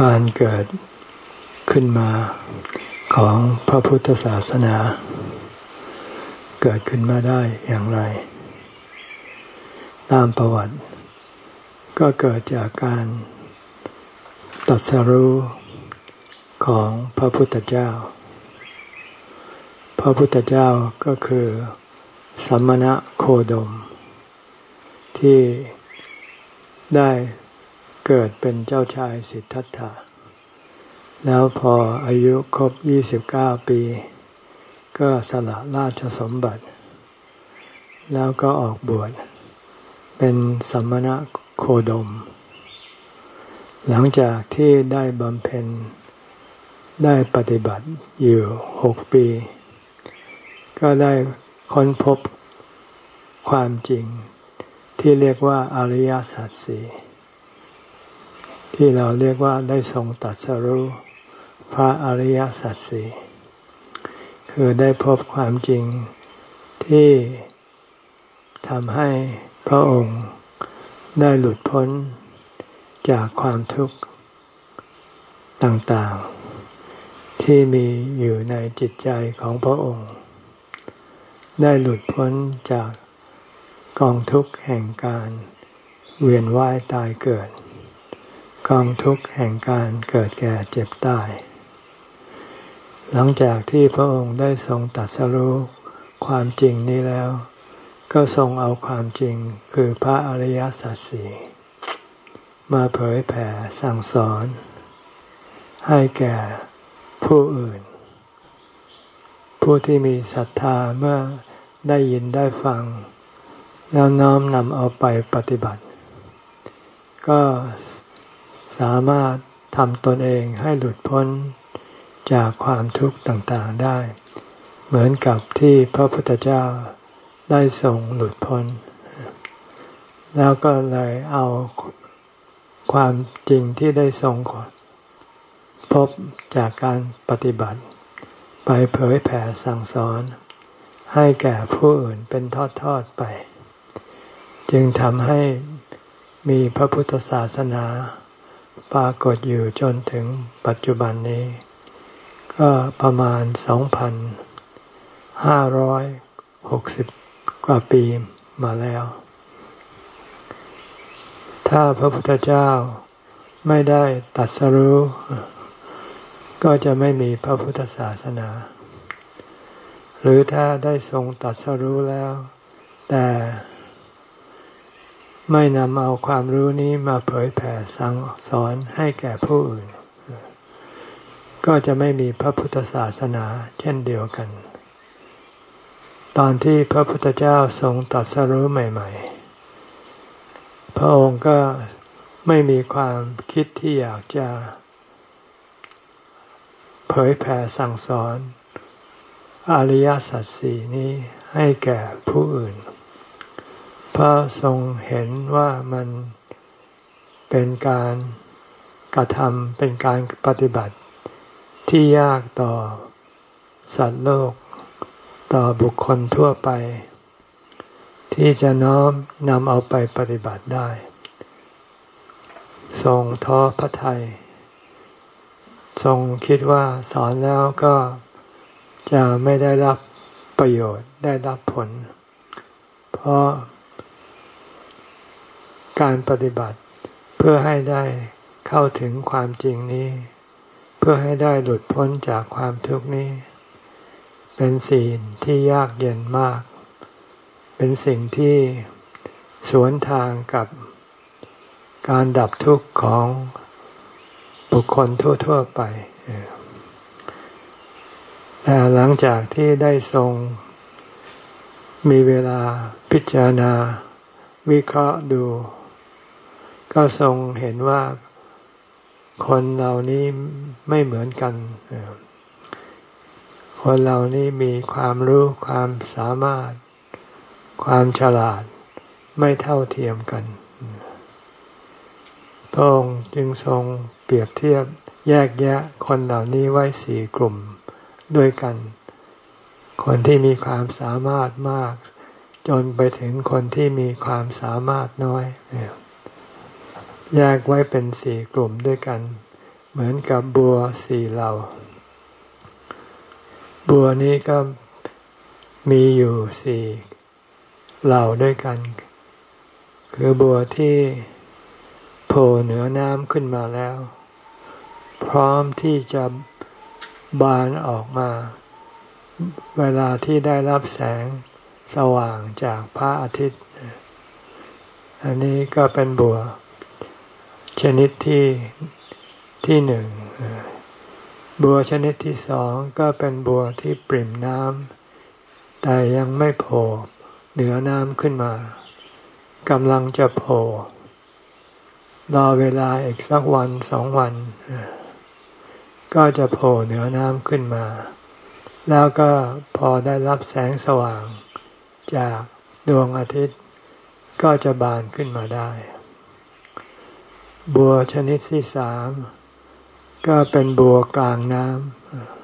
การเกิดขึ้นมาของพระพุทธศาสนา เกิดขึ้นมาได้อย่างไร ตามประวัติ ก็เกิดจากการตัดสรู้ของพระพุทธเจ้า พระพุทธเจ้าก็คือสัมมณะโคดม ที่ได้ เกิดเป็นเจ้าชายสิทธัตถะ แล้วพออายุครบยี่สิบเก้าปี ก็สละราชสมบัติ แล้วก็ออกบวช เป็นสัมมณะโคดม หลังจากที่ได้บำเพ็ญได้ปฏิบัติอยู่หกปี ก็ได้ค้นพบความจริงที่เรียกว่าอริยสัจสี่ ที่เราเรียกว่าได้ทรงตัดสรู้พระอริยสัจสี่คือได้พบความจริงที่ทำให้พระองค์ได้หลุดพ้นจากความทุกข์ต่างๆ ที่มีอยู่ในจิตใจของพระองค์ ได้หลุดพ้นจากกองทุกข์แห่งการเวียนว่ายตายเกิด กองทุกข์แห่งการเกิดแก่เจ็บตาย หลังจากที่พระองค์ได้ทรงตัดสรู้ความจริงนี้แล้ว ก็ทรงเอาความจริงคือพระอริยสัจสี่มาเผยแผ่สั่งสอน ให้แก่ผู้อื่น ผู้ที่มีศรัทธาเมื่อได้ยินได้ฟัง แล้วน้อมนำเอาไปปฏิบัติ ก็ สามารถทำตนเองให้หลุดพ้นจากความทุกข์ต่างๆได้ เหมือนกับที่พระพุทธเจ้าได้ทรงหลุดพ้น แล้วก็เลยเอาความจริงที่ได้ทรงพบจากการปฏิบัติ ไปเผยแผ่สั่งสอน ให้แก่ผู้อื่นเป็นทอดๆไป จึงทำให้มีพระพุทธศาสนา ปรากฏอยู่จนถึงปัจจุบันนี้ ก็ประมาณสองพันห้าร้อยหกสิบกว่าปีมาแล้ว ถ้าพระพุทธเจ้าไม่ได้ตัดสรู้ ก็จะไม่มีพระพุทธศาสนา หรือถ้าได้ทรงตัดสรู้แล้ว แต่ ไม่นำเอาความรู้นี้มาเผยแผ่สั่งสอนให้แก่ผู้อื่น ก็จะไม่มีพระพุทธศาสนาเช่นเดียวกัน ตอนที่พระพุทธเจ้าทรงตัดสรู้ใหม่ ๆ พระองค์ก็ไม่มีความคิดที่อยากจะเผยแผ่สั่งสอน อริยสัจสี่นี้ให้แก่ผู้อื่น พระทรงเห็นว่ามันเป็นการกระทำเป็นการปฏิบัติที่ยากต่อสัตว์โลก ต่อบุคคลทั่วไป ที่จะน้อมนำเอาไปปฏิบัติได้ ทรงท้อพระทัยทรงคิดว่าสอนแล้วก็จะไม่ได้รับประโยชน์ได้รับผล เพราะ การปฏิบัติเพื่อให้ได้เข้าถึงความจริงนี้ เพื่อให้ได้หลุดพ้นจากความทุกข์นี้ เป็นสิ่งที่ยากเย็นมาก เป็นสิ่งที่สวนทางกับการดับทุกข์ของบุคคลทั่ว ๆ ไปแต่หลังจากที่ได้ทรง มีเวลาพิจารณา วิเคราะห์ดู ก็ทรงเห็นว่าคนเหล่านี้ไม่เหมือนกัน คนเหล่านี้มีความรู้ความสามารถ ความฉลาดไม่เท่าเทียมกันพระองค์จึงทรงเปรียบเทียบแยกแยะคนเหล่านี้ไว้สี่กลุ่มด้วยกัน คนที่มีความสามารถมาก จนไปถึงคนที่มีความสามารถน้อย แยกไว้เป็นสี่กลุ่มด้วยกัน เหมือนกับบัวสี่เหล่า บัวนี้ก็มีอยู่สี่เหล่าด้วยกัน คือบัวที่โผล่เหนือน้ำขึ้นมาแล้ว พร้อมที่จะบานออกมา เวลาที่ได้รับแสงสว่างจากพระอาทิตย์ อันนี้ก็เป็นบัว ชนิดที่ที่หนึ่งบัวชนิดที่สองก็เป็นบัวที่ปริ่มน้ำแต่ยังไม่โผล่เหนือน้ำขึ้นมากำลังจะโผล่รอเวลาอีกสักวันสองวัน ก็จะโผล่เหนือน้ำขึ้นมา แล้วก็พอได้รับแสงสว่าง จากดวงอาทิตย์ ก็จะบานขึ้นมาได้ บัวชนิดที่สาม ก็เป็นบัวกลางน้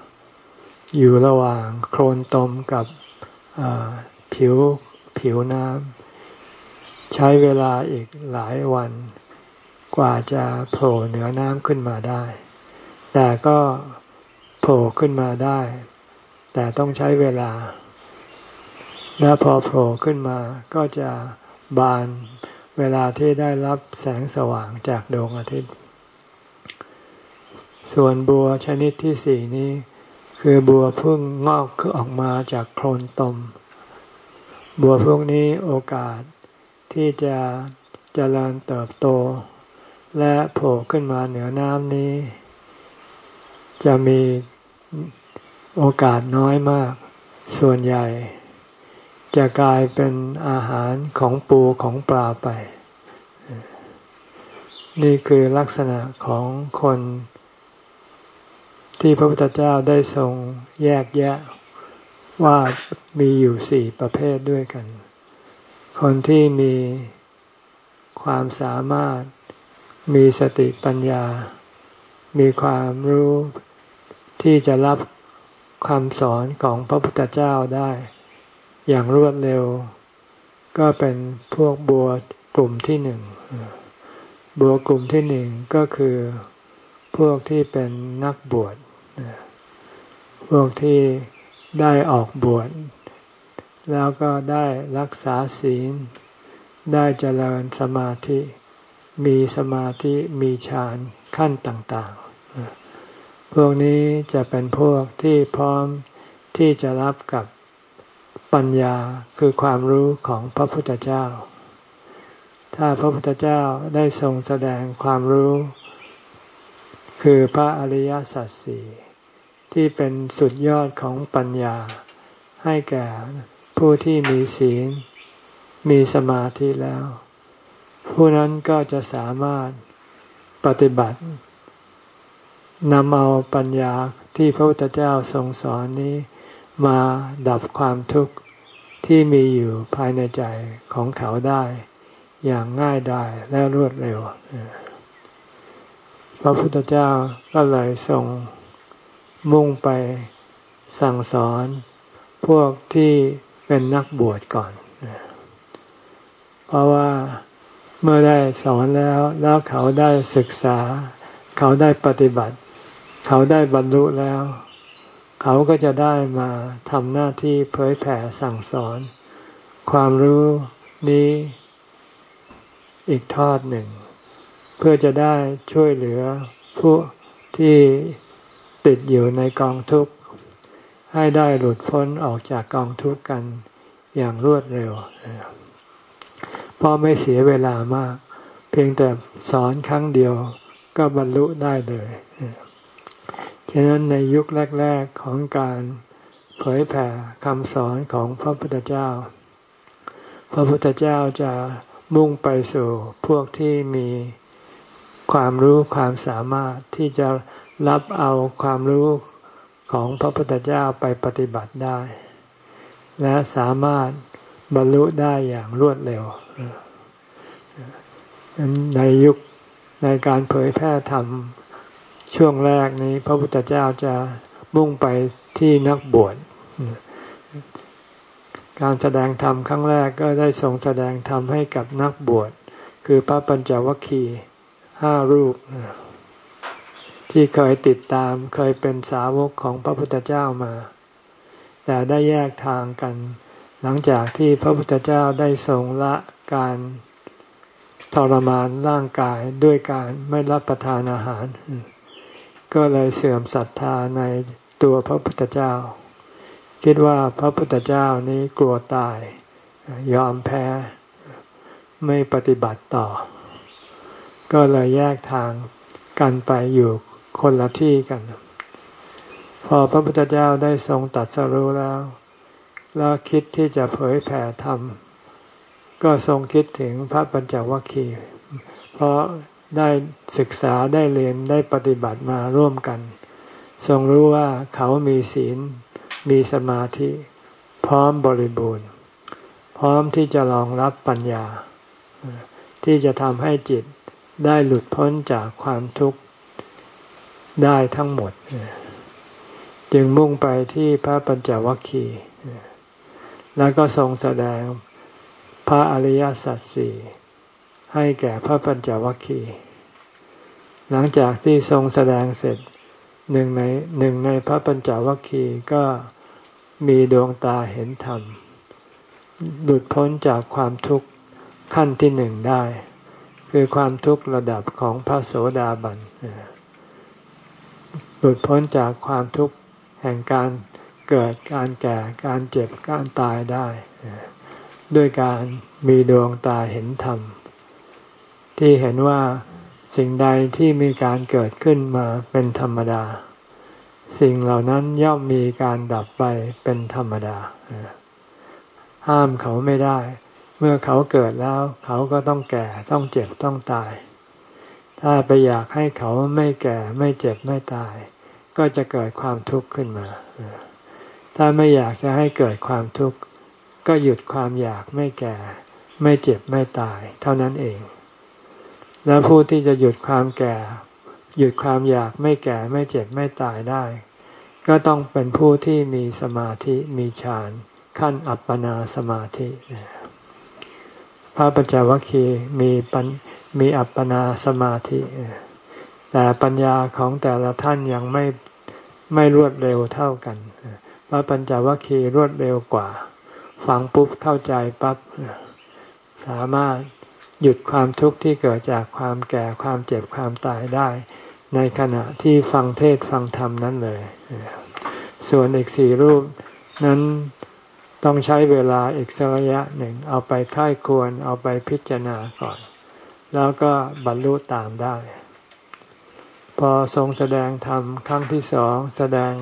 ำอยู่ระหว่างโคลนตมกับผิวผิวน้ำใช้เวลาอีกหลายวัน กว่าจะโผล่เหนือน้ำขึ้นมาได้ แต่ก็โผล่ขึ้นมาได้ แต่ต้องใช้เวลา และพอโผล่ขึ้นมาก็จะบาน เวลาที่ได้รับแสงสว่างจากดวงอาทิตย์ ส่วนบัวชนิดที่สี่นี้ คือบัวพึ่งงอกขึ้นออกมาจากโคลนตม บัวพวกนี้โอกาสที่จะจะเจริญเติบโต และโผล่ขึ้นมาเหนือน้ำนี้ จะมีโอกาสน้อยมาก ส่วนใหญ่ จะกลายเป็นอาหารของปูของปลาไป นี่คือลักษณะของคนที่พระพุทธเจ้าได้ทรงแยกแยะว่ามีอยู่สี่ประเภทด้วยกัน คนที่มีความสามารถ มีสติปัญญา มีความรู้ที่จะรับคำสอนของพระพุทธเจ้าได้ อย่างรวดเร็ว ก็เป็นพวกบัวกลุ่มที่หนึ่ง บัวกลุ่มที่หนึ่งก็คือพวกที่เป็นนักบวชพวกที่ได้ออกบวช แล้วก็ได้รักษาศีล ได้เจริญสมาธิ มีสมาธิมีฌานขั้นต่างๆ พวกนี้จะเป็นพวกที่พร้อมที่จะรับกับ ปัญญาคือความรู้ของพระพุทธเจ้า ถ้าพระพุทธเจ้าได้ทรงแสดงความรู้ คือพระอริยสัจสี่ที่เป็นสุดยอดของปัญญา ให้แก่ผู้ที่มีศีล มีสมาธิแล้ว ผู้นั้นก็จะสามารถปฏิบัตินำเอาปัญญาที่พระพุทธเจ้าทรงสอนนี้ มาดับความทุกข์ที่มีอยู่ภายในใจของเขาได้อย่างง่ายดายและรวดเร็ว พระพุทธเจ้าก็เลยส่งมุ่งไปสั่งสอนพวกที่เป็นนักบวชก่อน เพราะว่าเมื่อได้สอนแล้วแล้วเขาได้ศึกษา เขาได้ปฏิบัติ เขาได้บรรลุแล้ว เขาก็จะได้มาทำหน้าที่เผยแผ่สั่งสอน ความรู้นี้อีกทอดหนึ่ง เพื่อจะได้ช่วยเหลือผู้ที่ติดอยู่ในกองทุกข์ ให้ได้หลุดพ้นออกจากกองทุกข์กันอย่างรวดเร็วเพราะไม่เสียเวลามาก เพียงแต่สอนครั้งเดียวก็บรรลุได้เลย ฉะนั้นในยุคแรก ๆของการเผยแผ่คำสอนของพระพุทธเจ้า พระพุทธเจ้าจะมุ่งไปสู่พวกที่มีความรู้ความสามารถที่จะรับเอาความรู้ของพระพุทธเจ้าไปปฏิบัติได้ และสามารถบรรลุได้อย่างรวดเร็ว ในยุคในการเผยแพร่ธรรม ช่วงแรกนี้ พระพุทธเจ้าจะมุ่งไปที่นักบวชการแสดงธรรมครั้งแรกก็ได้ทรงแสดงธรรมให้กับนักบวช คือพระปัญจวัคคีย์ห้ารูป ที่เคยติดตามเคยเป็นสาวกของพระพุทธเจ้ามา แต่ได้แยกทางกัน หลังจากที่พระพุทธเจ้าได้ทรงละการทรมานร่างกายด้วยการไม่รับประทานอาหาร ก็เลยเสื่อมศรัทธาในตัวพระพุทธเจ้า คิดว่าพระพุทธเจ้านี้กลัวตาย ยอมแพ้ไม่ปฏิบัติต่อ ก็เลยแยกทางกันไปอยู่คนละที่กัน พอพระพุทธเจ้าได้ทรงตัดสรู้แล้ว แล้วคิดที่จะเผยแผ่ธรรม ก็ทรงคิดถึงพระปัญจวัคคีย์เพราะ ได้ศึกษาได้เรียนได้ปฏิบัติมาร่วมกัน ทรงรู้ว่าเขามีศีล มีสมาธิ พร้อมบริบูรณ์ พร้อมที่จะรองรับปัญญา ที่จะทำให้จิตได้หลุดพ้นจากความทุกข์ได้ทั้งหมด จึงมุ่งไปที่พระปัญจวัคคีย์แล้วก็ทรงแสดงพระอริยสัจสี่ ให้แก่พระปัญจวัคคีย์หลังจากที่ทรงแสดงเสร็จหนึ่งในหนึ่งในพระปัญจวัคคีย์ก็มีดวงตาเห็นธรรมหลุดพ้นจากความทุกข์ขั้นที่หนึ่งได้ คือความทุกข์ระดับของพระโสดาบันหลุดพ้นจากความทุกข์แห่งการเกิดการแก่การเจ็บการตายได้ ด้วยการมีดวงตาเห็นธรรม ที่เห็นว่าสิ่งใดที่มีการเกิดขึ้นมาเป็นธรรมดา สิ่งเหล่านั้นย่อมมีการดับไปเป็นธรรมดา ห้ามเขาไม่ได้ เมื่อเขาเกิดแล้ว เขาก็ต้องแก่ต้องเจ็บต้องตาย ถ้าไปอยากให้เขาไม่แก่ไม่เจ็บไม่ตาย ก็จะเกิดความทุกข์ขึ้นมา ถ้าไม่อยากจะให้เกิดความทุกข์ก็หยุดความอยากไม่แก่ ไม่เจ็บไม่ตาย เท่านั้นเอง แล้วผู้ที่จะหยุดความแก่ หยุดความอยากไม่แก่ไม่เจ็บไม่ตายได้ ก็ต้องเป็นผู้ที่มีสมาธิมีฌานขั้นอัปปนาสมาธิพระปัญจวัคคีย์มีปัญมีอัปปนาสมาธิ แต่ปัญญาของแต่ละท่านยังไม่ไม่รวดเร็วเท่ากันพระปัญจวัคคีย์รวดเร็วกว่า ฟังปุ๊บเข้าใจปับ๊บสามารถ หยุดความทุกข์ที่เกิดจากความแก่ความเจ็บความตายได้ ในขณะที่ฟังเทศฟังธรรมนั้นเลย ส่วนอีกสี่รูปนั้นต้องใช้เวลาอีกสักระยะหนึ่ง เอาไปค่ายควรเอาไปพิจารณาก่อน แล้วก็บรรลุตามได้ พอทรงแสดงธรรมครั้งที่สองแสดง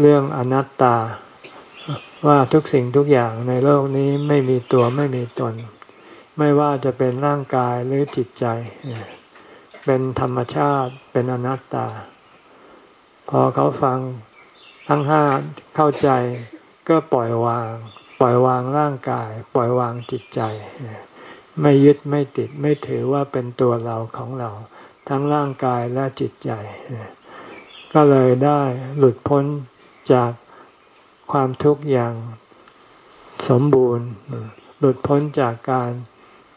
เรื่องอนัตตา ว่าทุกสิ่งทุกอย่างในโลกนี้ไม่มีตัวไม่มีตน ไม่ว่าจะเป็นร่างกายหรือจิตใจ เป็นธรรมชาติเป็นอนัตตา พอเขาฟังทั้งห้าเข้าใจก็ปล่อยวาง ปล่อยวางร่างกาย ปล่อยวางจิตใจ ไม่ยึดไม่ติดไม่ถือว่าเป็นตัวเราของเรา ทั้งร่างกายและจิตใจ ก็เลยได้หลุดพ้นจากความทุกข์อย่างสมบูรณ์หลุดพ้นจากการ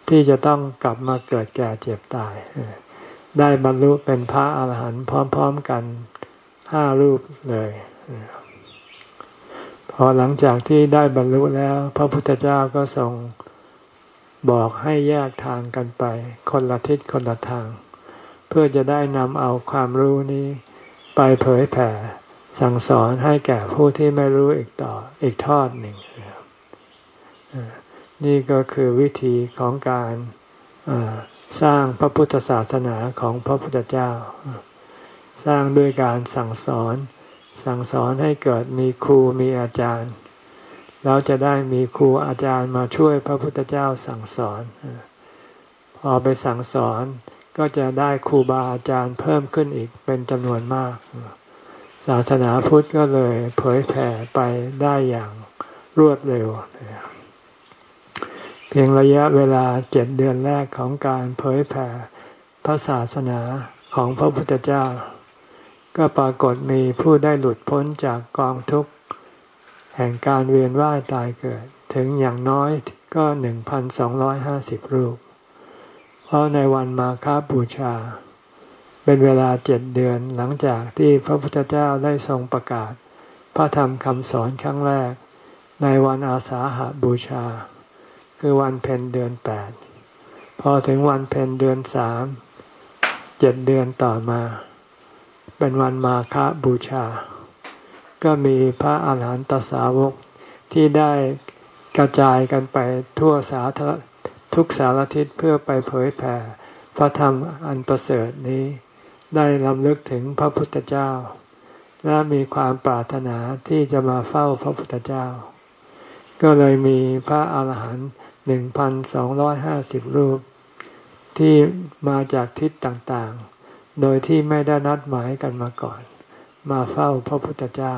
ที่จะต้องกลับมาเกิดแก่เจ็บตาย ได้บรรลุเป็นพระอาหารหันต์พร้อม ๆกันห้ารูปเลย พอหลังจากที่ได้บรรลุแล้ว พระพุทธเจ้าก็ทรงบอกให้แยกทางกันไป คนละทิศคนละทาง เพื่อจะได้นำเอาความรู้นี้ ไปเผยแผ่สั่งสอนให้แก่ผู้ที่ไม่รู้อีกต่ออีกทอดหนึ่ง นี่ก็คือวิธีของการสร้างพระพุทธศาสนาของพระพุทธเจ้า สร้างด้วยการสั่งสอน สั่งสอนให้เกิดมีครูมีอาจารย์เราจะได้มีครูอาจารย์มาช่วยพระพุทธเจ้าสั่งสอน พอไปสั่งสอนก็จะได้ครูบาอาจารย์เพิ่มขึ้นอีกเป็นจำนวนมาก ศาสนาพุทธก็เลยเผยแผ่ไปได้อย่างรวดเร็วเพียงระยะเวลาเจ็ดเดือนแรกของการเผยแผ่พระศาสนาของพระพุทธเจ้า ก็ปรากฏมีผู้ได้หลุดพ้นจากกองทุกข์ แห่งการเวียนว่ายตายเกิด ถึงอย่างน้อยก็หนึ่งพันสองร้อยห้าสิบรูป เพราะในวันมาคาบูชา เป็นเวลาเจ็ดเดือนหลังจากที่พระพุทธเจ้าได้ทรงประกาศ พระธรรมคำสอนครั้งแรก ในวันอาสาหาบูชา คือวันเพ็ญเดือนแปดพอถึงวันเพ็ญเดือนสามเจ็ดเดือนต่อมา เป็นวันมาฆบูชา ก็มีพระอาหารหันตสาวกที่ได้กระจายกันไปทั่วสาธารทุกสารทิศเพื่อไปเผยแผ่พระธรรมอันประเสริฐนี้ ได้ลำลึกถึงพระพุทธเจ้า และมีความปรารถนาที่จะมาเฝ้าพระพุทธเจ้า ก็เลยมีพระอาหารหันต์ หนึ่งพันสองร้อยห้าสิบรูป ที่มาจากทิศต่างๆ โดยที่ไม่ได้นัดหมายกันมาก่อน มาเฝ้าพระพุทธเจ้า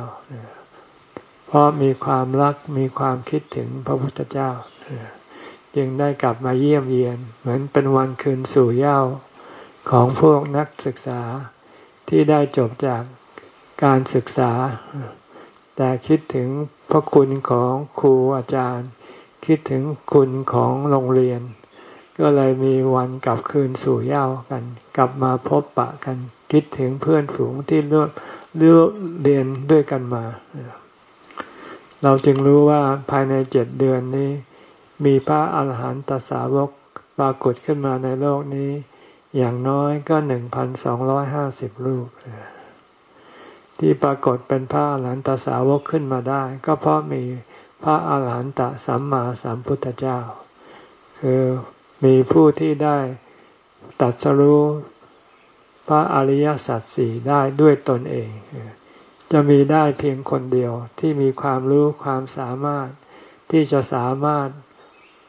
เพราะมีความรักมีความคิดถึงพระพุทธเจ้า จึงได้กลับมาเยี่ยมเยียน เหมือนเป็นวันคืนสู่เย้าของพวกนักศึกษาที่ได้จบจากการศึกษา แต่คิดถึงพระคุณของครูอาจารย์ คิดถึงคุณของโรงเรียน ก็เลยมีวันกลับคืนสู่เย้ากัน กลับมาพบปะกัน คิดถึงเพื่อนฝูงที่เลือกเลือกเรียนด้วยกันมา เราจึงรู้ว่าภายในเจ็ดเดือนนี้ มีพระอาหารหันตสาวกปรากฏขึ้นมาในโลกนี้ อย่างน้อยก็หนึ่งพันสองร้อยห้าสิบรูปที่ปรากฏเป็นพระอาหารหันตสาวกขึ้นมาได้ ก็เพราะมี พระอาหารหันตสัมมาสัมพุทธเจ้า คือมีผู้ที่ได้ตัดสรู้พระอริยสัจสี่ได้ด้วยตนเอง จะมีได้เพียงคนเดียวที่มีความรู้ความสามารถที่จะสามารถ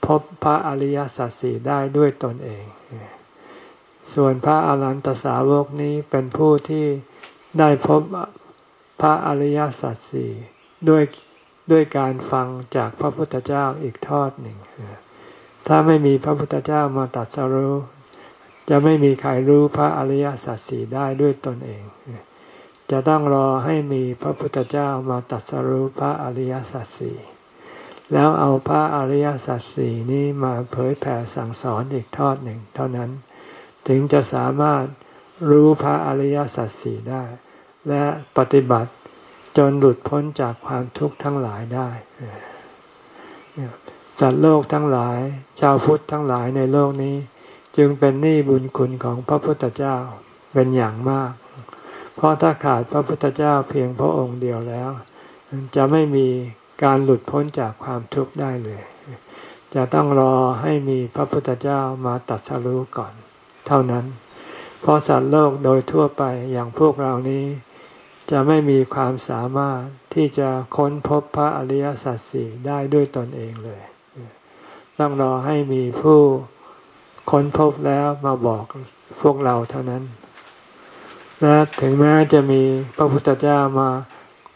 พบพระอริยสัจสี่ได้ด้วยตนเอง ส่วนพระอรหันตสาวกนี้เป็นผู้ที่ได้พบพระอริยสัจสี่ด้วย ด้วยการฟังจากพระพุทธเจ้าอีกทอดหนึ่ง ถ้าไม่มีพระพุทธเจ้ามาตัดสรู้ จะไม่มีใครรู้พระอริยสัจสี่ได้ด้วยตนเอง จะต้องรอให้มีพระพุทธเจ้ามาตัดสรู้พระอริยสัจสี่แล้วเอาพระอริยสัจสี่นี้มาเผยแผ่สั่งสอนอีกทอดหนึ่ง เท่านั้น ถึงจะสามารถรู้พระอริยสัจสี่ได้ และปฏิบัติ จนหลุดพ้นจากความทุกข์ทั้งหลายได้สัตว์โลกทั้งหลาย ชาวพุทธทั้งหลายในโลกนี้ จึงเป็นหนี้บุญคุณของพระพุทธเจ้าเป็นอย่างมาก เพราะถ้าขาดพระพุทธเจ้าเพียงพระองค์เดียวแล้ว จะไม่มีการหลุดพ้นจากความทุกข์ได้เลย จะต้องรอให้มีพระพุทธเจ้ามาตัดสรู้ก่อน เท่านั้น เพราะสัตว์โลกโดยทั่วไปอย่างพวกเรานี้ จะไม่มีความสามารถที่จะค้นพบพระอริยสัจสี่ได้ด้วยตนเองเลย ต้องรอให้มีผู้ค้นพบแล้วมาบอกพวกเราเท่านั้น และถึงแม้จะมีพระพุทธเจ้ามา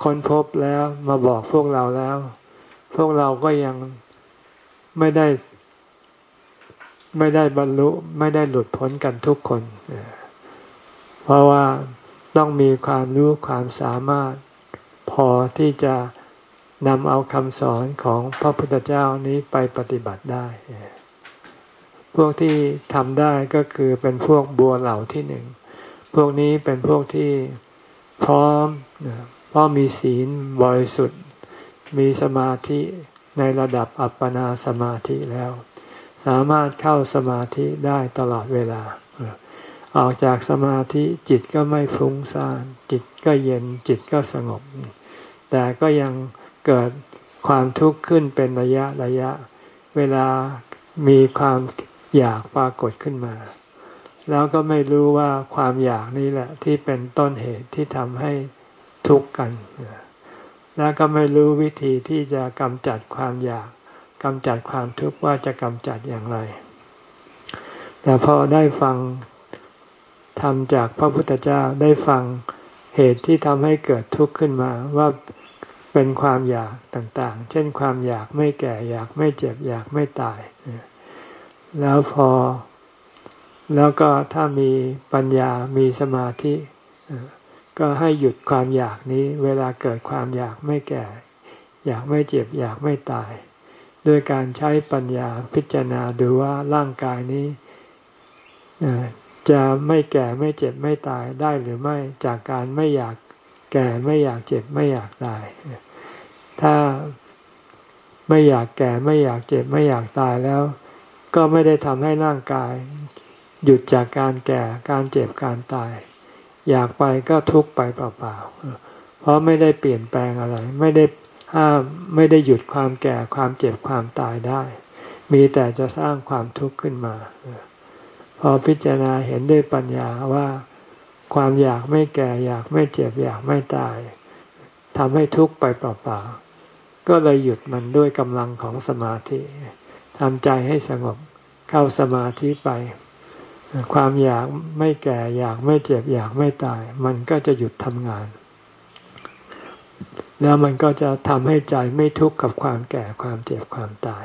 ค้นพบแล้วมาบอกพวกเราแล้ว พวกเราก็ยังไม่ได้ ไม่ได้บรรลุไม่ได้หลุดพ้นกันทุกคน เพราะว่า ต้องมีความรู้ความสามารถ พอที่จะนำเอาคำสอนของพระพุทธเจ้านี้ไปปฏิบัติได้ พวกที่ทำได้ก็คือเป็นพวกบัวเหล่าที่หนึ่ง พวกนี้เป็นพวกที่พร้อมเพราะมีศีลบริสุทธิ์ มีสมาธิในระดับอัปปนาสมาธิแล้ว สามารถเข้าสมาธิได้ตลอดเวลา ออกจากสมาธิจิตก็ไม่ฟุ้งซ่านจิตก็เย็นจิตก็สงบ แต่ก็ยังเกิดความทุกข์ขึ้นเป็นระยะระยะ เวลามีความอยากปรากฏขึ้นมา แล้วก็ไม่รู้ว่าความอยากนี้แหละที่เป็นต้นเหตุที่ทำให้ทุกข์กัน แล้วก็ไม่รู้วิธีที่จะกำจัดความอยากกำจัดความทุกข์ว่าจะกำจัดอย่างไร แต่พอได้ฟัง ทำจากพระพุทธเจ้าได้ฟังเหตุที่ทำให้เกิดทุกข์ขึ้นมาว่าเป็นความอยากต่างๆ เช่นความอยากไม่แก่อยากไม่เจ็บอยากไม่ตาย แล้วพอแล้วก็ถ้ามีปัญญามีสมาธิก็ให้หยุดความอยากนี้ เวลาเกิดความอยากไม่แก่ อยากไม่เจ็บอยากไม่ตาย ด้วยการใช้ปัญญาพิจารณาดูว่าร่างกายนี้ จะไม่แก่ไม่เจ็บไม่ตายได้หรือไม่จากการไม่อยากแก่ไม่อยากเจ็บไม่อยากตาย ถ้าไม่อยากแก่ไม่อยากเจ็บไม่อยากตายแล้ว ก็ไม่ได้ทำให้ร่างกาย หยุดจากการแก่การเจ็บการตาย อยากไปก็ทุกไปเปล่าๆเพราะไม่ได้เปลี่ยนแปลงอะไร ไม่ได้ห้ามไม่ได้หยุดความแก่ความเจ็บความตายได้ มีแต่จะสร้างความทุกข์ขึ้นมา พอพิจารณาเห็นด้วยปัญญาว่าความอยากไม่แก่อยากไม่เจ็บอยากไม่ตายทำให้ทุกข์ไปเปล่าๆก็เลยหยุดมันด้วยกำลังของสมาธิทำใจให้สงบเข้าสมาธิไป ความอยากไม่แก่อยากไม่เจ็บอยากไม่ตาย มันก็จะหยุดทำงาน แล้วมันก็จะทำให้ใจไม่ทุกข์กับความแก่ความเจ็บความตาย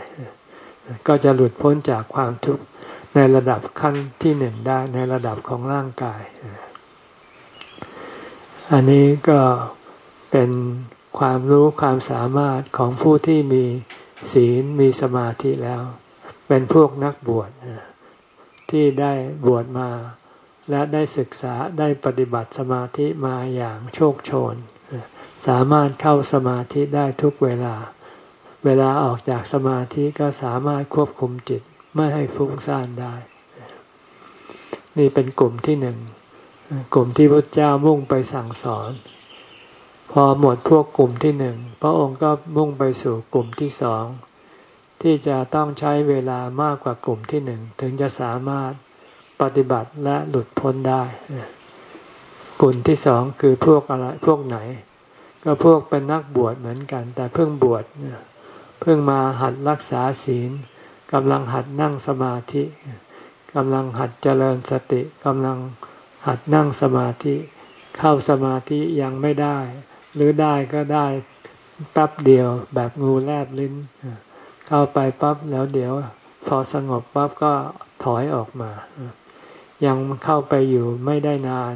ก็จะหลุดพ้นจากความทุกข์ ในระดับขั้นที่หนึ่งได้ในระดับของร่างกาย อันนี้ก็เป็นความรู้ความสามารถของผู้ที่มีศีลมีสมาธิแล้ว เป็นพวกนักบวชที่ได้บวชมา และได้ศึกษาได้ปฏิบัติสมาธิมาอย่างโชคโชน สามารถเข้าสมาธิได้ทุกเวลา เวลาออกจากสมาธิก็สามารถควบคุมจิต ไม่ให้ฟุ้งซ่านได้ นี่เป็นกลุ่มที่หนึ่งกลุ่มที่พระเจ้ามุ่งไปสั่งสอน พอหมดพวกกลุ่มที่หนึ่งพระองค์ก็มุ่งไปสู่กลุ่มที่สองที่จะต้องใช้เวลามากกว่ากลุ่มที่หนึ่งถึงจะสามารถปฏิบัติและหลุดพ้นได้ กลุ่มที่สองคือพวกอะไรพวกไหน ก็พวกเป็นนักบวชเหมือนกัน แต่เพิ่งบวชเพิ่งมาหัดรักษาศีล กำลังหัดนั่งสมาธิกำลังหัดเจริญสติกำลังหัดนั่งสมาธิ เข้าสมาธิยังไม่ได้ หรือได้ก็ได้แป๊บเดียวแบบงูแลบลิ้น เข้าไปปั๊บแล้วเดี๋ยว พอสงบปั๊บก็ถอยออกมา ยังเข้าไปอยู่ไม่ได้นาน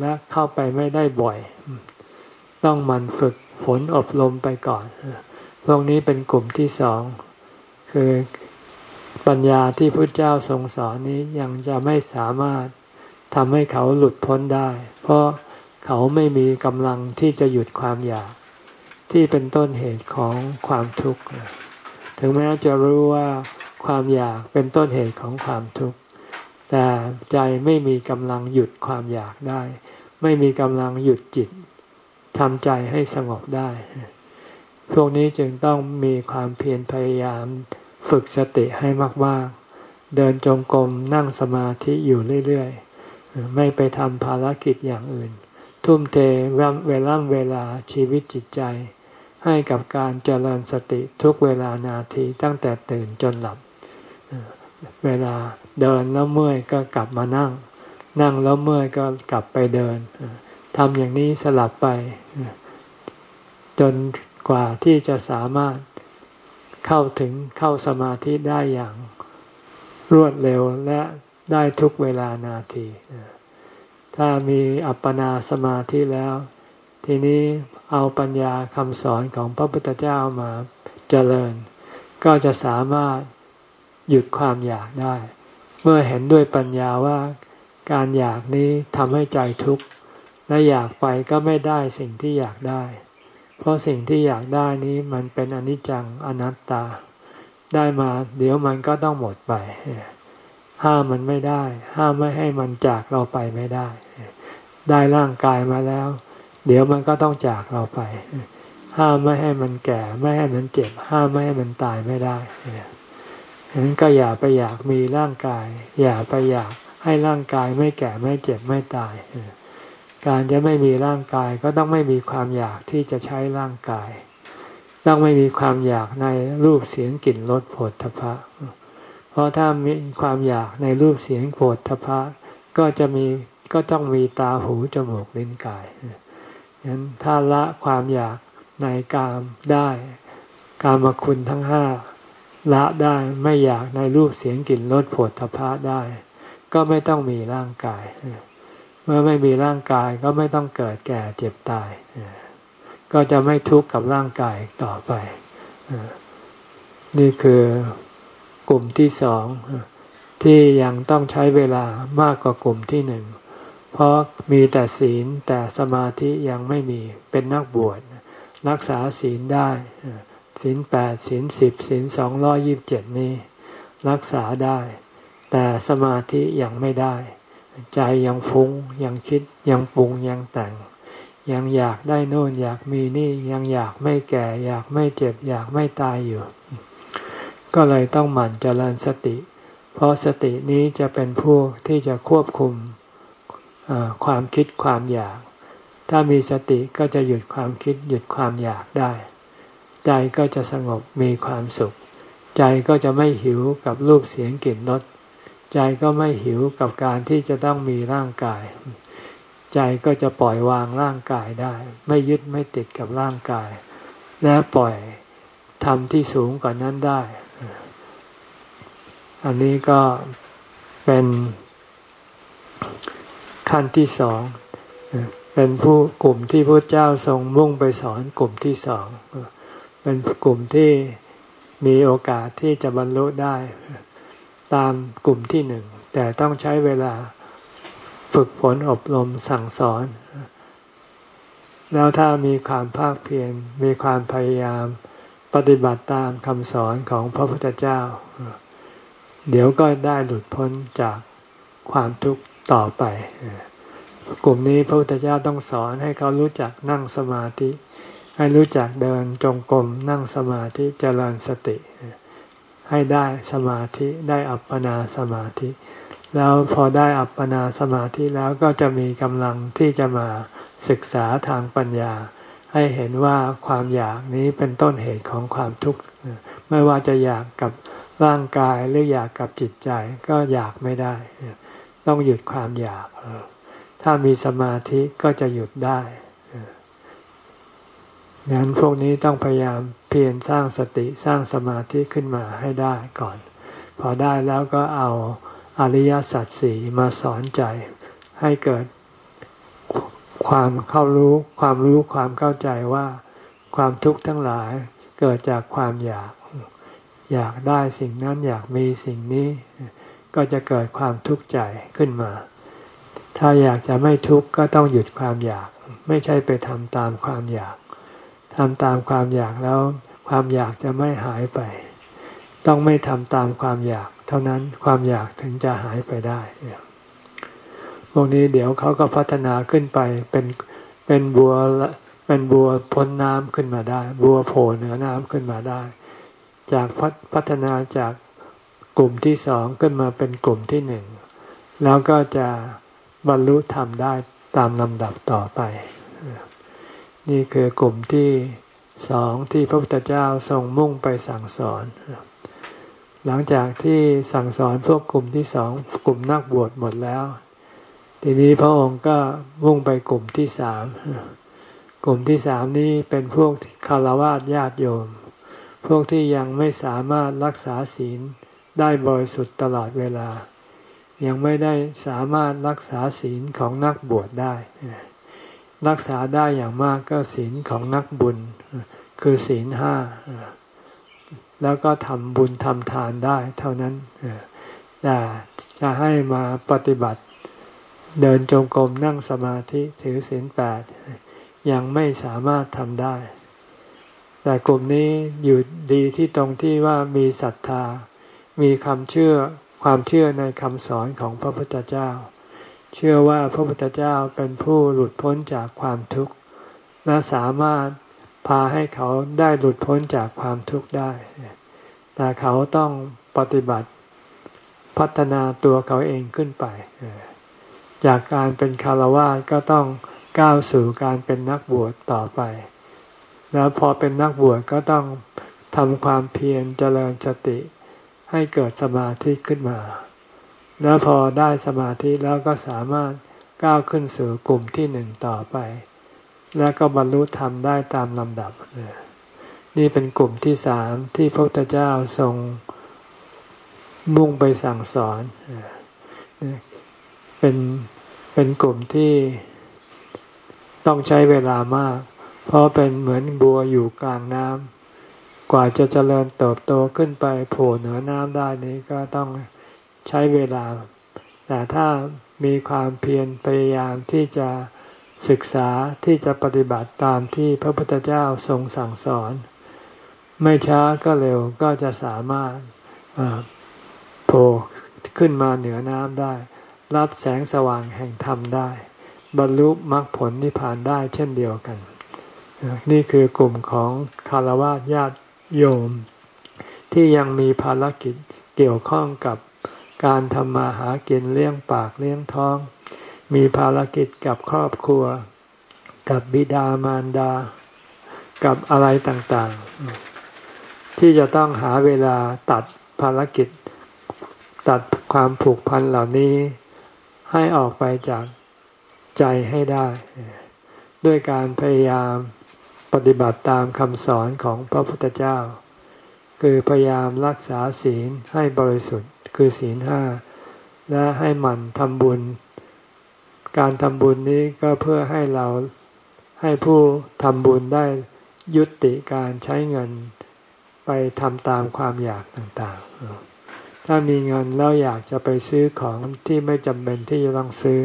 และเข้าไปไม่ได้บ่อย ต้องมันฝึกฝนอบรมไปก่อน พวกนี้เป็นกลุ่มที่สอง คือ ปัญญาที่พระเจ้าทรงสอนนี้ยังจะไม่สามารถทำให้เขาหลุดพ้นได้ เพราะเขาไม่มีกำลังที่จะหยุดความอยาก ที่เป็นต้นเหตุของความทุกข์ ถึงแม้จะรู้ว่าความอยากเป็นต้นเหตุของความทุกข์ แต่ใจไม่มีกำลังหยุดความอยากได้ ไม่มีกำลังหยุดจิตทำใจให้สงบได้ พวกนี้จึงต้องมีความเพียรพยายาม ฝึกสติให้มากๆ เดินจงกรมนั่งสมาธิอยู่เรื่อยๆ ไม่ไปทำภารกิจอย่างอื่น ทุ่มเทเวลาเวลาชีวิตจิตใจ ให้กับการเจริญสติทุกเวลานาทีตั้งแต่ตื่นจนหลับ เวลาเดินแล้วเมื่อยก็กลับมานั่ง นั่งแล้วเมื่อยก็กลับไปเดินทำอย่างนี้สลับไป จนกว่าที่จะสามารถ เข้าถึงเข้าสมาธิได้อย่างรวดเร็วและได้ทุกเวลานาที ถ้ามีอัปปนาสมาธิแล้ว ทีนี้เอาปัญญาคำสอนของพระพุทธเจ้ามาเจริญ ก็จะสามารถหยุดความอยากได้ เมื่อเห็นด้วยปัญญาว่าการอยากนี้ทำให้ใจทุกข์และอยากไปก็ไม่ได้สิ่งที่อยากได้ เพราะสิ่งที่อยากได้นี้มันเป็นอนิจจังอนัตตา ได้มาเดี๋ยวมันก็ต้องหมดไป ห้ามมันไม่ได้ ห้ามไม่ให้มันจากเราไปไม่ได้ ได้ร่างกายมาแล้ว เดี๋ยวมันก็ต้องจากเราไป ห้ามไม่ให้มันแก่ ไม่ให้มันเจ็บ ห้ามไม่ให้มันตายไม่ได้ฉะนั้นก็อย่าไปอยากมีร่างกาย อย่าไปอยากให้ร่างกายไม่แก่ไม่เจ็บไม่ตาย การจะไม่มีร่างกายก็ต้องไม่มีความอยากที่จะใช้ร่างกาย ต้องไม่มีความอยากในรูปเสียงกลิ่นรสผลทพะ เพราะถ้ามีความอยากในรูปเสียงผฏฐพะ ก็จะมีก็ต้องมีตาหูจมูกลิ้นกายฉะนั้นถ้าละความอยากในกามได้ กามคุณทั้งห้าละได้ไม่อยากในรูปเสียงกลิ่นรสผลทพะได้ ก็ไม่ต้องมีร่างกาย เมื่อไม่มีร่างกายก็ไม่ต้องเกิดแก่เจ็บตาย ก็จะไม่ทุกข์กับร่างกายต่อไป นี่คือกลุ่มที่สองที่ยังต้องใช้เวลามากกว่ากลุ่มที่หนึ่ง เพราะมีแต่ศีลแต่สมาธิยังไม่มีเป็นนักบวชรักษาศีลได้ศีลแปดศีลสิบศีลสองร้อยิบเจ็ดนี้ รักษาได้ แต่สมาธิยังไม่ได้ ใจยังฟุง้งยังคิดยังปรุงยังแต่ง ยังอยากได้โน่นอยากมีนี่ยังอยากไม่แก่ อยากไม่เจ็บ อยากไม่ตายอยู่ ก็เลยต้องหมั่นเจริญสติ เพราะสตินี้จะเป็นผู้ที่จะควบคุมความคิดความอยาก ถ้ามีสติก็จะหยุดความคิดหยุดความอยากได้ ใจก็จะสงบมีความสุข ใจก็จะไม่หิวกับรูปเสียงกลิ่นรส ใจก็ไม่หิวกับการที่จะต้องมีร่างกาย ใจก็จะปล่อยวางร่างกายได้ ไม่ยึดไม่ติดกับร่างกาย และปล่อยทำที่สูงกว่านนั้นได้ อันนี้ก็เป็นขั้นที่สองเป็นผู้กลุ่มที่พระเจ้าทรงมุ่งไปสอนกลุ่มที่สองเป็นกลุ่มที่มีโอกาสที่จะบรรลุได้ ตามกลุ่มที่หนึ่ง แต่ต้องใช้เวลาฝึกฝนอบรมสั่งสอน แล้วถ้ามีความภาคเพียรมีความพยายามปฏิบัติตามคำสอนของพระพุทธเจ้า เดี๋ยวก็ได้หลุดพ้นจากความทุกข์ต่อไป กลุ่มนี้พระพุทธเจ้าต้องสอนให้เขารู้จักนั่งสมาธิ ให้รู้จักเดินจงกรมนั่งสมาธิเจริญสติ ให้ได้สมาธิได้อัปปนาสมาธิ แล้วพอได้อัปปนาสมาธิแล้วก็จะมีกำลังที่จะมาศึกษาทางปัญญา ให้เห็นว่าความอยากนี้เป็นต้นเหตุของความทุกข์ไม่ว่าจะอยากกับร่างกายหรืออยากกับจิตใจก็อยากไม่ได้ ต้องหยุดความอยาก ถ้ามีสมาธิก็จะหยุดได้งั้นพวกนี้ต้องพยายาม พียรสร้างสติสร้างสมาธิขึ้นมาให้ได้ก่อน พอได้แล้วก็เอาอริยสัจสี่มาสอนใจ ให้เกิดความเข้ารู้ความรู้ความเข้าใจว่าความทุกข์ทั้งหลายเกิดจากความอยาก อยากได้สิ่งนั้นอยากมีสิ่งนี้ ก็จะเกิดความทุกข์ใจขึ้นมา ถ้าอยากจะไม่ทุกข์ก็ต้องหยุดความอยาก ไม่ใช่ไปทำตามความอยากทำตามความอยากแล้ว ความอยากจะไม่หายไป ต้องไม่ทำตามความอยาก เท่านั้นความอยากถึงจะหายไปได้พวกนี้เดี๋ยวเขาก็พัฒนาขึ้นไปเป็นเป็นบัวเป็นบัวพ้นน้ำขึ้นมาได้ บัวโผล่เหนือน้ำขึ้นมาได้ จากพัฒนาจากกลุ่มที่สองขึ้นมาเป็นกลุ่มที่หนึ่งแล้วก็จะบรรลุธรรมได้ตามลำดับต่อไป นี่คือกลุ่มที่ สองที่พระพุทธเจ้าทรงมุ่งไปสั่งสอน หลังจากที่สั่งสอนพวกกลุ่มที่สองกลุ่มนักบวชหมดแล้ว ทีนี้พระองค์ก็มุ่งไปกลุ่มที่สามกลุ่มที่สามนี้เป็นพวกคารวะญาติโยม พวกที่ยังไม่สามารถรักษาศีลได้บริสุทธิ์ตลอดเวลา ยังไม่ได้สามารถรักษาศีลของนักบวชได้ รักษาได้อย่างมากก็ศีลของนักบุญ คือศีลห้าแล้วก็ทำบุญทำทานได้ เท่านั้นแต่จะให้มาปฏิบัติ เดินจงกรมนั่งสมาธิถือศีลแปดยังไม่สามารถทำได้ แต่กลุ่มนี้อยู่ดีที่ตรงที่ว่ามีศรัทธา มีคำเชื่อความเชื่อในคำสอนของพระพุทธเจ้า เชื่อว่าพระพุทธเจ้าเป็นผู้หลุดพ้นจากความทุกข์ และสามารถ พาให้เขาได้หลุดพ้นจากความทุกข์ได้ แต่เขาต้องปฏิบัติพัฒนาตัวเขาเองขึ้นไป จากการเป็นคารวะก็ต้องก้าวสู่การเป็นนักบวชต่อไป แล้วพอเป็นนักบวชก็ต้องทำความเพียรเจริญสติให้เกิดสมาธิขึ้นมา แล้วพอได้สมาธิแล้วก็สามารถก้าวขึ้นสู่กลุ่มที่หนึ่งต่อไป แล้วก็บรรลุธรรมได้ตามลำดับ นี่เป็นกลุ่มที่สามที่พระพุทธเจ้าทรงมุ่งไปสั่งสอน เป็นเป็นกลุ่มที่ต้องใช้เวลามาก เพราะเป็นเหมือนบัวอยู่กลางน้ำกว่าจะเจริญเติบโตขึ้นไปโผล่เหนือน้ำได้นี้ก็ต้องใช้เวลา แต่ถ้ามีความเพียรพยายามที่จะ ศึกษาที่จะปฏิบัติตามที่พระพุทธเจ้าทรงสั่งสอน ไม่ช้าก็เร็วก็จะสามารถโผล่ขึ้นมาเหนือน้ำได้ รับแสงสว่างแห่งธรรมได้ บรรลุมรรคผลนิพพานได้เช่นเดียวกัน นี่คือกลุ่มของคารวะญาติโยม ที่ยังมีภารกิจเกี่ยวข้องกับการทำมาหากินเลี้ยงปากเลี้ยงท้อง มีภารกิจกับครอบครัว กับบิดามารดา กับอะไรต่างๆ ที่จะต้องหาเวลาตัดภารกิจ ตัดความผูกพันเหล่านี้ให้ออกไปจากใจให้ได้ ด้วยการพยายามปฏิบัติตามคำสอนของพระพุทธเจ้า คือพยายามรักษาศีลให้บริสุทธิ์คือศีลห้า และให้หมั่นทำบุญ การทำบุญนี้ก็เพื่อให้เราให้ผู้ทำบุญได้ยุติการใช้เงินไปทำตามความอยากต่างๆ ถ้ามีเงินแล้วอยากจะไปซื้อของที่ไม่จำเป็นที่จะต้องซื้อ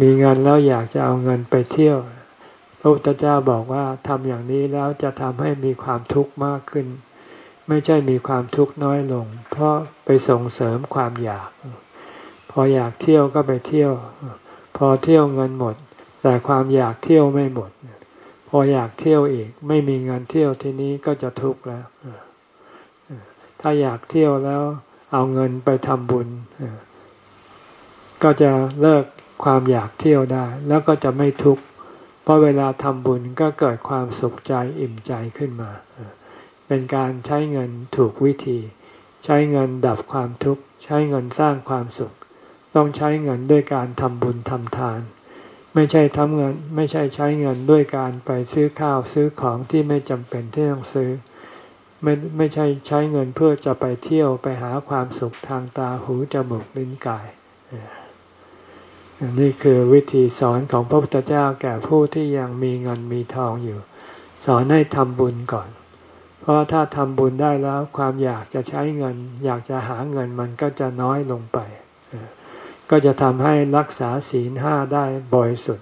มีเงินแล้วอยากจะเอาเงินไปเที่ยว พระพุทธเจ้าบอกว่าทำอย่างนี้แล้วจะทำให้มีความทุกข์มากขึ้น ไม่ใช่มีความทุกข์น้อยลง เพราะไปส่งเสริมความอยาก พออยากเที่ยวก็ไปเที่ยว อเที่ยวเงินหมด แต่ความอยากเที่ยวไม่หมด พออยากเที่ยวอีก ไม่มีเงินเที่ยวทีนี้ก็จะทุกข์แล้ว ถ้าอยากเที่ยวแล้ว เอาเงินไปทำบุญ ก็จะเลิกความอยากเที่ยวได้ แล้วก็จะไม่ทุกข์เพราะเวลาทำบุญก็เกิดความสุขใจอิ่มใจขึ้นมา เป็นการใช้เงินถูกวิธี ใช้เงินดับความทุกข์ ใช้เงินสร้างความสุข ต้องใช้เงินด้วยการทำบุญทำทาน ไม่ใช่ทำเงิน ไม่ใช่ใช้เงินด้วยการไปซื้อข้าวซื้อของที่ไม่จำเป็นที่ต้องซื้อ ไม่ไม่ใช่ใช้เงินเพื่อจะไปเที่ยวไปหาความสุขทางตาหูจมูกลิ้นกายนี่คือวิธีสอนของพระพุทธเจ้าแก่ผู้ที่ยังมีเงินมีทองอยู่ สอนให้ทำบุญก่อน เพราะถ้าทำบุญได้แล้วความอยากจะใช้เงิน อยากจะหาเงินมันก็จะน้อยลงไป ก็จะทำให้รักษาศีลห้าได้บ่อยสุด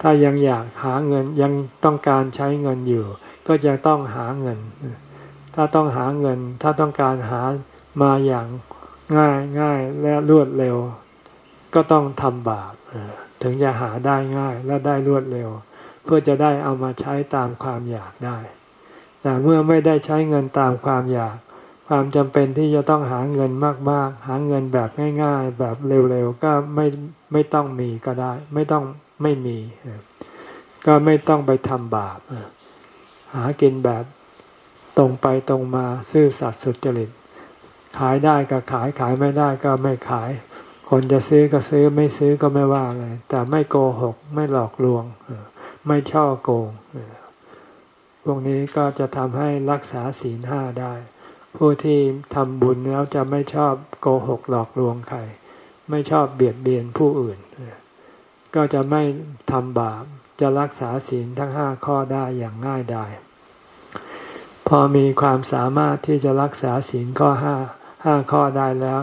ถ้ายังอยากหาเงินยังต้องการใช้เงินอยู่ ก็จะต้องหาเงิน ถ้าต้องหาเงิน ถ้าต้องการหามาอย่างง่ายง่ายและรวดเร็ว ก็ต้องทำบาปถึงจะหาได้ง่ายและได้รวดเร็ว เพื่อจะได้เอามาใช้ตามความอยากได้ แต่เมื่อไม่ได้ใช้เงินตามความอยาก ความจำเป็นที่จะต้องหาเงินมาก ๆ หาเงินแบบง่าย ๆ แบบเร็วๆก็ไม่ไม่ต้องมีก็ได้ ไม่ต้องไม่มี ก็ไม่ต้องไปทำบาปหากินแบบตรงไปตรงมาซื่อสัตย์สุจริต ขายได้ก็ขายขายไม่ได้ก็ไม่ขาย คนจะซื้อก็ซื้อไม่ซื้อก็ไม่ว่าอะไรแต่ไม่โกหก ไม่หลอกลวง ไม่ช่อโกงพวกนี้ก็จะทำให้รักษาศีลห้าได้ ผู้ที่ทำบุญแล้วจะไม่ชอบโกหกหลอกลวงใครไม่ชอบเบียดเบียนผู้อื่น ก็จะไม่ทำบาปจะรักษาศีลทั้งห้าข้อได้อย่างง่ายดายพอมีความสามารถที่จะรักษาศีลข้อห้าห้าข้อได้แล้ว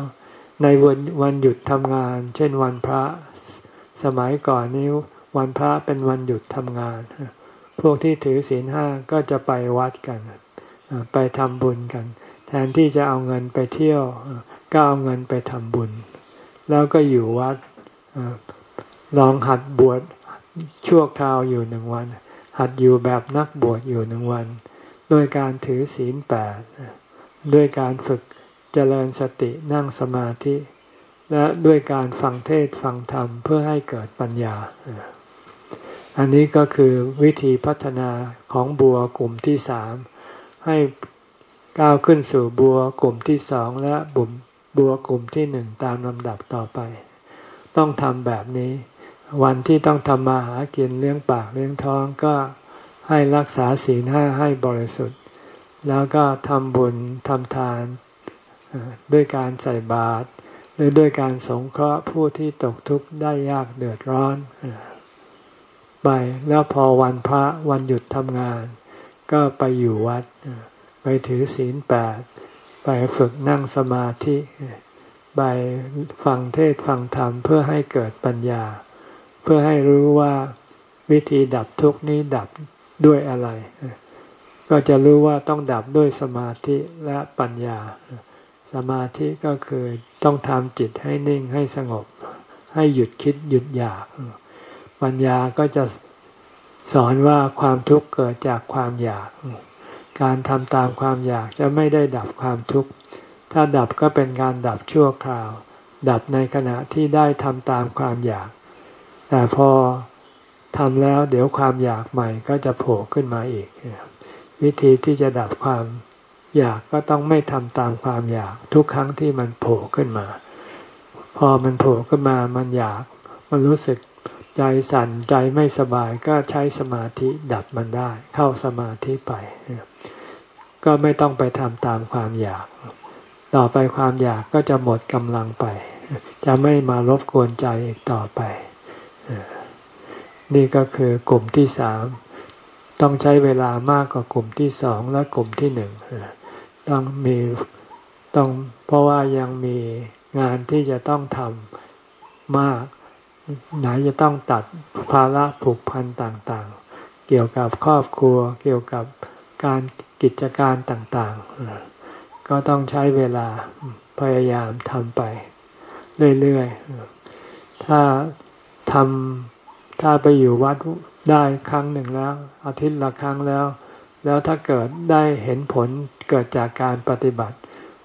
ในวันวันหยุดทำงาน เช่นวันพระ สมัยก่อนนี้วันพระเป็นวันหยุดทำงาน พวกที่ถือศีลห้าก็จะไปวัดกัน ไปทำบุญกัน แทนที่จะเอาเงินไปเที่ยวก็เอาเงินไปทำบุญ แล้วก็อยู่วัดลองหัดบวชชั่วคราวอยู่หนึ่งวัน หัดอยู่แบบนักบวชอยู่หนึ่งวัน ด้วยการถือศีลแปดด้วยการฝึกเจริญสตินั่งสมาธิ และด้วยการฟังเทศฟังธรรมเพื่อให้เกิดปัญญา อันนี้ก็คือวิธีพัฒนาของบัวกลุ่มที่สามให้ ก้าวขึ้นสู่บัวกลุ่มที่สองและบุมบัวกลุ่มที่หนึ่งตามลำดับต่อไป ต้องทำแบบนี้ วันที่ต้องทำมาหากินเลี้ยงปากเลี้ยงท้องก็ให้รักษาศีลห้าให้บริสุทธิ์ แล้วก็ทำบุญทำทานด้วยการใส่บาตรหรือด้วยการสงเคราะห์ผู้ที่ตกทุกข์ได้ยากเดือดร้อนไปแล้วพอวันพระวันหยุดทำงาน ก็ไปอยู่วัด ไปถือศีลแปดไปฝึกนั่งสมาธิไปฟังเทศฟังธรรมเพื่อให้เกิดปัญญา เพื่อให้รู้ว่าวิธีดับทุกข์นี้ดับด้วยอะไร ก็จะรู้ว่าต้องดับด้วยสมาธิและปัญญา สมาธิก็คือต้องทำจิตให้นิ่งให้สงบ ให้หยุดคิดหยุดอยาก ปัญญาก็จะสอนว่าความทุกข์เกิดจากความอยาก การทำตามความอยากจะไม่ได้ดับความทุกข์ ถ้าดับก็เป็นการดับชั่วคราว ดับในขณะที่ได้ทำตามความอยาก แต่พอทำแล้วเดี๋ยวความอยากใหม่ก็จะโผล่ขึ้นมาอีก วิธีที่จะดับความอยากก็ต้องไม่ทำตามความอยากทุกครั้งที่มันโผล่ขึ้นมา พอมันโผล่ขึ้นมามันอยาก มันรู้สึกใจสั่นใจไม่สบายก็ใช้สมาธิดับมันได้ เข้าสมาธิไป ก็ไม่ต้องไปทำตามความอยาก ต่อไปความอยากก็จะหมดกำลังไป จะไม่มารบกวนใจอีกต่อไป นี่ก็คือกลุ่มที่สามต้องใช้เวลามากกว่ากลุ่มที่สองและกลุ่มที่หนึ่งต้องมีต้องเพราะว่ายังมีงานที่จะต้องทำมากไหนจะต้องตัดภาระผูกพันต่างๆ เกี่ยวกับครอบครัว เกี่ยวกับการ กิจการต่างๆ ก็ต้องใช้เวลาพยายามทำไป เรื่อยๆ ถ้าทำถ้าไปอยู่วัดได้ครั้งหนึ่งแล้ว อาทิตย์ละครั้งแล้ว แล้วถ้าเกิดได้เห็นผลเกิดจากการปฏิบัติ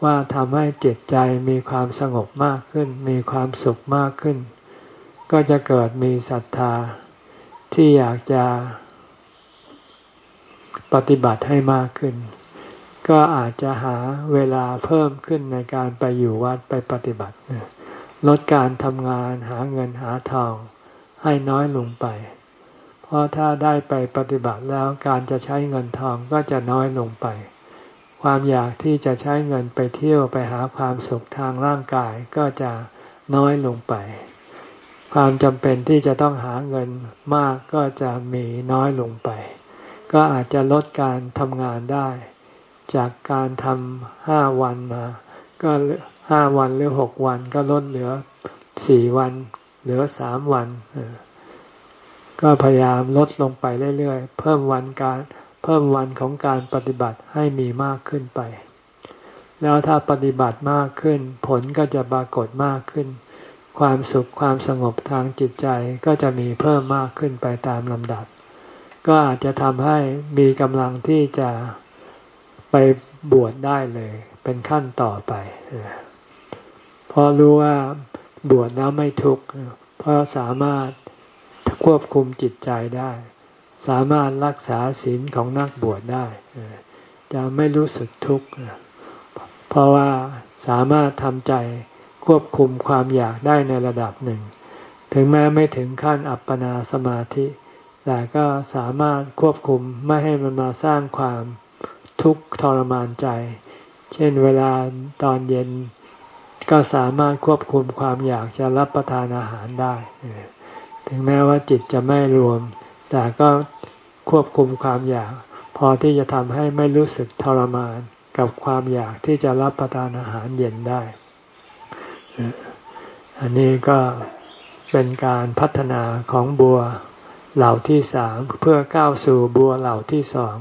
ว่าทำให้จิตใจมีความสงบมากขึ้น มีความสุขมากขึ้น ก็จะเกิดมีศรัทธาที่อยากจะ ปฏิบัติให้มากขึ้น ก็อาจจะหาเวลาเพิ่มขึ้นในการไปอยู่วัดไปปฏิบัติ ลดการทำงานหาเงินหาทองให้น้อยลงไป เพราะถ้าได้ไปปฏิบัติแล้วการจะใช้เงินทองก็จะน้อยลงไป ความอยากที่จะใช้เงินไปเที่ยวไปหาความสุขทางร่างกายก็จะน้อยลงไป ความจำเป็นที่จะต้องหาเงินมากก็จะมีน้อยลงไป ก็อาจจะลดการทำงานได้ จากการทำห้าวันมา ก็ห้าวันหรือหกวันก็ลดเหลือสี่วัน เหลือสามวัน ก็พยายามลดลงไปเรื่อยๆ เพิ่มวันการเพิ่มวันของการปฏิบัติให้มีมากขึ้นไป แล้วถ้าปฏิบัติมากขึ้น ผลก็จะปรากฏมากขึ้น ความสุขความสงบทางจิตใจก็จะมีเพิ่มมากขึ้นไปตามลำดับ ก็อาจจะทำให้มีกำลังที่จะไปบวชได้เลย เป็นขั้นต่อไปเพราะรู้ว่าบวชแล้วไม่ทุกข์เพราะสามารถควบคุมจิตใจได้ สามารถรักษาศีลของนักบวชได้ จะไม่รู้สึกทุกข์เพราะว่าสามารถทำใจควบคุมความอยากได้ในระดับหนึ่ง ถึงแม้ไม่ถึงขั้นอัปปนาสมาธิ แต่ก็สามารถควบคุมไม่ให้มันมาสร้างความทุกข์ทรมานใจ เช่นเวลาตอนเย็นก็สามารถควบคุมความอยากจะรับประทานอาหารได้ ถึงแม้ว่าจิตจะไม่รวม แต่ก็ควบคุมความอยาก พอที่จะทำให้ไม่รู้สึกทรมานกับความอยากที่จะรับประทานอาหารเย็นได้ อันนี้ก็เป็นการพัฒนาของบัว เหล่าที่สามเพื่อก้าวสู่บัวเหล่าที่สอง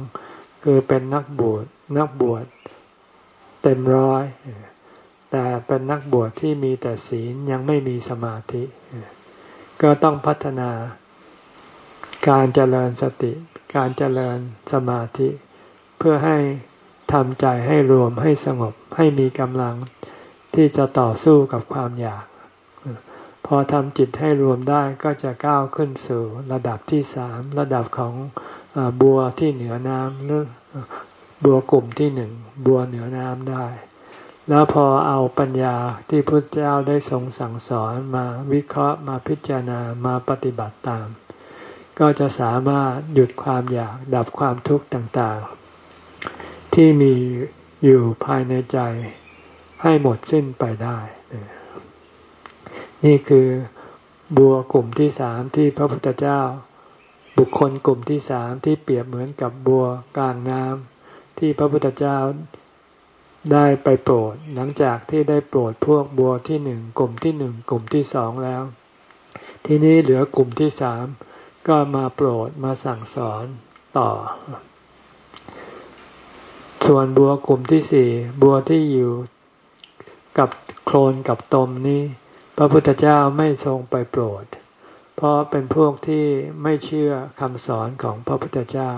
คือเป็นนักบวชนักบวชเต็มร้อย แต่เป็นนักบวชที่มีแต่ศีลยังไม่มีสมาธิ ก็ต้องพัฒนาการเจริญสติ การเจริญสมาธิ เพื่อให้ทำใจให้รวมให้สงบให้มีกำลังที่จะต่อสู้กับความอยาก พอทำจิตให้รวมได้ก็จะก้าวขึ้นสู่ระดับที่สามระดับของอบัวที่เหนือน้ำหรือบัวกลุ่มที่หนึ่งบัวเหนือน้ำได้ แล้วพอเอาปัญญาที่พุทธเจ้าได้ทรงสั่งสอนมาวิเคราะห์มาพิจารณามาปฏิบัติตาม ก็จะสามารถหยุดความอยากดับความทุกข์ต่างๆ ที่มีอยู่ภายในใจให้หมดสิ้นไปได้ นี่คือบัวกลุ่มที่สามที่พระพุทธเจ้า บุคคลกลุ่มที่สามที่เปรียบเหมือนกับบัวกลางน้ำที่พระพุทธเจ้าได้ไปโปรด หลังจากที่ได้โปรดพวกบัวที่หนึ่งกลุ่มที่หนึ่งกลุ่มที่สองแล้ว ทีนี้เหลือกลุ่มที่สามก็มาโปรดมาสั่งสอนต่อ ส่วนบัวกลุ่มที่สี่บัวที่อยู่กับโคลนกับตมนี้ พระพุทธเจ้าไม่ทรงไปโปรด เพราะเป็นพวกที่ไม่เชื่อคำสอนของพระพุทธเจ้า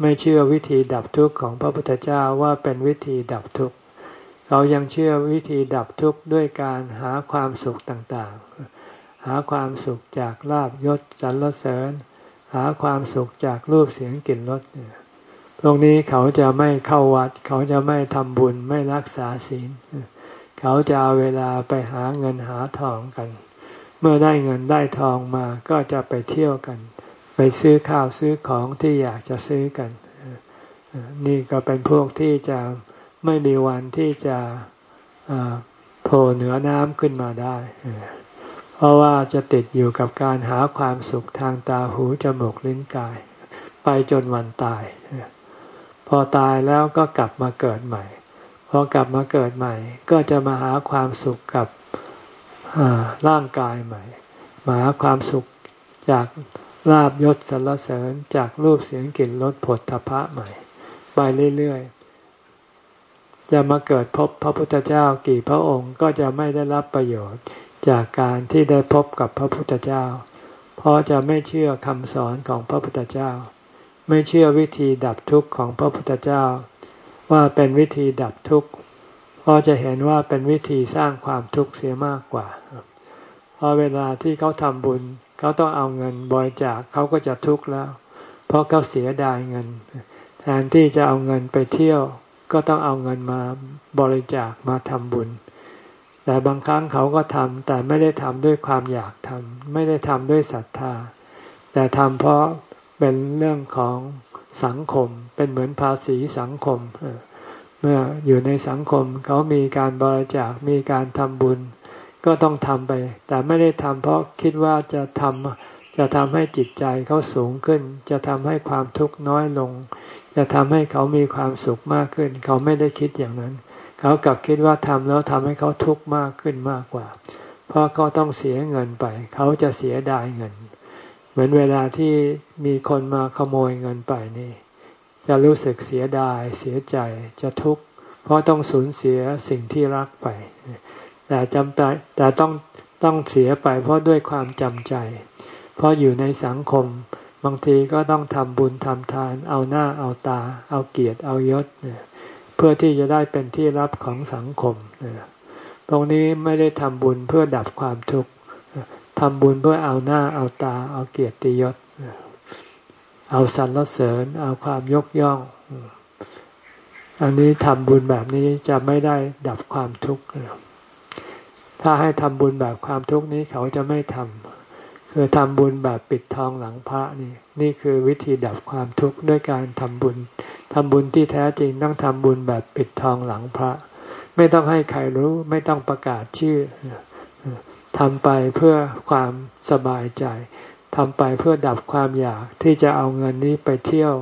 ไม่เชื่อวิธีดับทุกข์ของพระพุทธเจ้าว่าเป็นวิธีดับทุกข์เรายังเชื่อวิธีดับทุกข์ด้วยการหาความสุขต่างๆ หาความสุขจากลาบยศสรรเสริญ หาความสุขจากรูปเสียงกลิ่นรสพวกนี้เขาจะไม่เข้าวัด เขาจะไม่ทำบุญไม่รักษาศีล เขาจะเอาเวลาไปหาเงินหาทองกัน เมื่อได้เงินได้ทองมาก็จะไปเที่ยวกัน ไปซื้อข้าวซื้อของที่อยากจะซื้อกัน นี่ก็เป็นพวกที่จะไม่มีวันที่จะโผล่เหนือน้ำขึ้นมาได้ เพราะว่าจะติดอยู่กับการหาความสุขทางตาหูจมูกลิ้นกาย ไปจนวันตาย พอตายแล้วก็กลับมาเกิดใหม่ พอกลับมาเกิดใหม่ ก็จะมาหาความสุขกับร่างกายใหม่ มาหาความสุขจากลาบยศสรรเสริญจากรูปเสียงกลิ่นรสผลทพะใหม่ ไปเรื่อยๆ จะมาเกิดพบพระพุทธเจ้ากี่พระองค์ก็จะไม่ได้รับประโยชน์จากการที่ได้พบกับพระพุทธเจ้า เพราะจะไม่เชื่อคำสอนของพระพุทธเจ้า ไม่เชื่อวิธีดับทุกข์ของพระพุทธเจ้า ว่าเป็นวิธีดับทุกข์เพราะจะเห็นว่าเป็นวิธีสร้างความทุกข์เสียมากกว่า เพราะเวลาที่เขาทำบุญ เขาต้องเอาเงินบริจาคเขาก็จะทุกข์แล้ว เพราะเขาเสียดายเงิน แทนที่จะเอาเงินไปเที่ยว ก็ต้องเอาเงินมาบริจาคมาทำบุญ แต่บางครั้งเขาก็ทำแต่ไม่ได้ทำด้วยความอยากทำไม่ได้ทำด้วยศรัทธา แต่ทำเพราะเป็นเรื่องของสังคม เป็นเหมือนภาษีสังคม เมื่ออยู่ในสังคมเขามีการบริจาคมีการทำบุญ ก็ต้องทำไป แต่ไม่ได้ทำเพราะคิดว่าจะทำจะทำให้จิตใจเขาสูงขึ้น จะทำให้ความทุกข์น้อยลง จะทำให้เขามีความสุขมากขึ้น เขาไม่ได้คิดอย่างนั้น เขากลับคิดว่าทำแล้วทำให้เขาทุกข์มากขึ้นมากกว่า เพราะเขาต้องเสียเงินไป เขาจะเสียดายเงินเหมือนเวลาที่มีคนมาขโมยเงินไปนี่ จะรู้สึกเสียดายเสียใจจะทุกข์เพราะต้องสูญเสียสิ่งที่รักไป แต่จำใจแต่ต้องต้องเสียไปเพราะด้วยความจำใจ เพราะอยู่ในสังคม บางทีก็ต้องทำบุญทำทาน เอาหน้าเอาตา เอาเกียรติเอายศเพื่อที่จะได้เป็นที่รับของสังคมตรงนี้ไม่ได้ทำบุญเพื่อดับความทุกข์ทำบุญเพื่อเอาหน้าเอาตา เอาเกียรติยศ เอาสรรเสริญ เอาความยกย่อง อันนี้ทำบุญแบบนี้จะไม่ได้ดับความทุกข์ถ้าให้ทำบุญแบบความทุกข์นี้เขาจะไม่ทำคือทำบุญแบบปิดทองหลังพระนี่นี่คือวิธีดับความทุกข์ด้วยการทำบุญทำบุญที่แท้จริงต้องทำบุญแบบปิดทองหลังพระ ไม่ต้องให้ใครรู้ไม่ต้องประกาศชื่อทำไปเพื่อความสบายใจ ทำไปเพื่อดับความอยากที่จะเอาเงินนี้ไปเที่ยว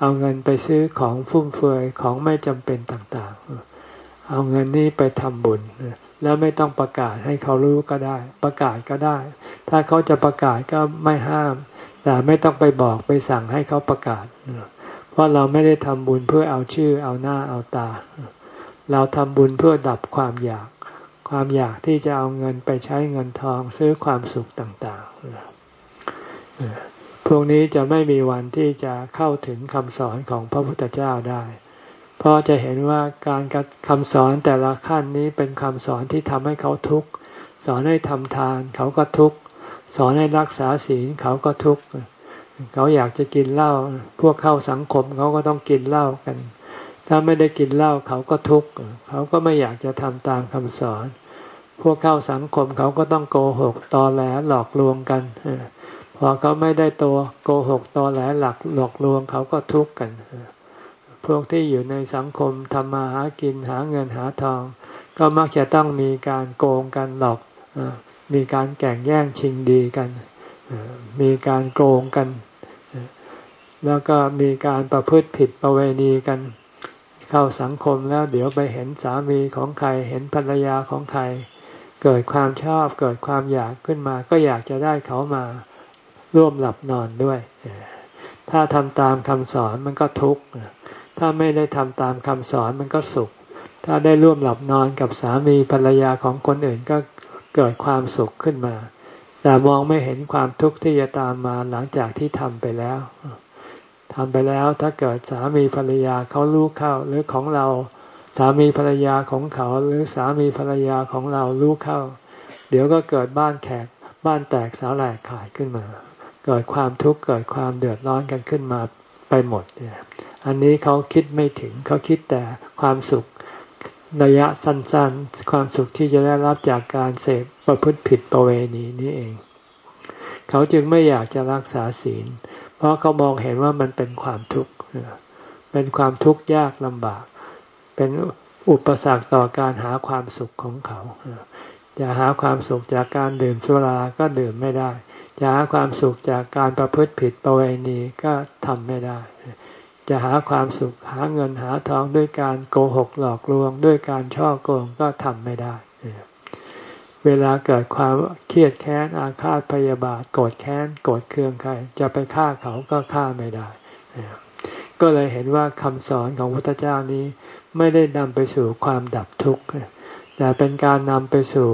เอาเงินไปซื้อของฟุ่มเฟือยของไม่จำเป็นต่างๆ เอาเงินนี้ไปทำบุญ แล้วไม่ต้องประกาศให้เขารู้ก็ได้ ประกาศก็ได้ ถ้าเขาจะประกาศก็ไม่ห้าม แต่ไม่ต้องไปบอกไปสั่งให้เขาประกาศ เพราะเราไม่ได้ทำบุญเพื่อเอาชื่อเอาหน้าเอาตา เราทำบุญเพื่อดับความอยาก ความอยากที่จะเอาเงินไปใช้เงินทองซื้อความสุขต่างๆ พวกนี้จะไม่มีวันที่จะเข้าถึงคำสอนของพระพุทธเจ้าได้ เพราะจะเห็นว่าการคำสอนแต่ละขั้นนี้เป็นคำสอนที่ทำให้เขาทุกข์สอนให้ทำทานเขาก็ทุกข์สอนให้รักษาศีลเขาก็ทุกข์เขาอยากจะกินเหล้าพวกเข้าสังคมเขาก็ต้องกินเหล้ากัน ถ้าไม่ได้กินเหล้าเขาก็ทุกข์เขาก็ไม่อยากจะทำตามคำสอน พวกเข้าสังคมเขาก็ต้องโกหกตอแหลหลอกลวงกัน พอเขาไม่ได้ตัวโกหกตอแหลหลักหลอกลวงเขาก็ทุกข์กัน พวกที่อยู่ในสังคมทำมาหากินหาเงินหาทอง ก็มักจะต้องมีการโกงกันหลอกมีการแข่งแย่งชิงดีกัน มีการโกงกัน แล้วก็มีการประพฤติผิดประเวณีกัน เข้าสังคมแล้วเดี๋ยวไปเห็นสามีของใครเห็นภรรยาของใคร เกิดความชอบเกิดความอยากขึ้นมา ก็อยากจะได้เขามา ร่วมหลับนอนด้วย ถ้าทำตามคำสอนมันก็ทุกข์ถ้าไม่ได้ทำตามคำสอนมันก็สุข ถ้าได้ร่วมหลับนอนกับสามีภรรยาของคนอื่นก็เกิดความสุขขึ้นมา แต่มองไม่เห็นความทุกข์ที่จะตามมาหลังจากที่ทำไปแล้วทำไปแล้วถ้าเกิดสามีภรรยาเขารู้เข้า หรือของเราสามีภรรยาของเขา หรือสามีภรรยาของเรารู้เข้า เดี๋ยวก็เกิดบ้านแขกบ้านแตกสาแหลกขายขึ้นมา เกิดความทุกข์เกิดความเดือดร้อนกันขึ้นมาไปหมดเนี่ยอันนี้เขาคิดไม่ถึงเขาคิดแต่ความสุขระยะสั้นๆ ความสุขที่จะได้รับจากการเสพประพฤติผิดประเวณีนี้เอง เขาจึงไม่อยากจะรักษาศีล เพราะเขามองเห็นว่ามันเป็นความทุกข์เป็นความทุกข์ยากลำบาก เป็นอุปสรรคต่อการหาความสุขของเขาจะหาความสุขจากการดื่มสุราก็ดื่มไม่ได้ จะหาความสุขจากการประพฤติผิดประเวณีก็ทำไม่ได้ จะหาความสุขหาเงินหาทองด้วยการโกหกหลอกลวง ด้วยการช่อโกงก็ทำไม่ได้ เวลาเกิดความเครียดแค้นอาฆาตพยาบาทโกรธแค้นโกรธเคืองใคร จะไปฆ่าเขาก็ฆ่าไม่ได้ ก็เลยเห็นว่าคำสอนของพระพุทธเจ้านี้ไม่ได้นำไปสู่ความดับทุกข์แต่เป็นการนำไปสู่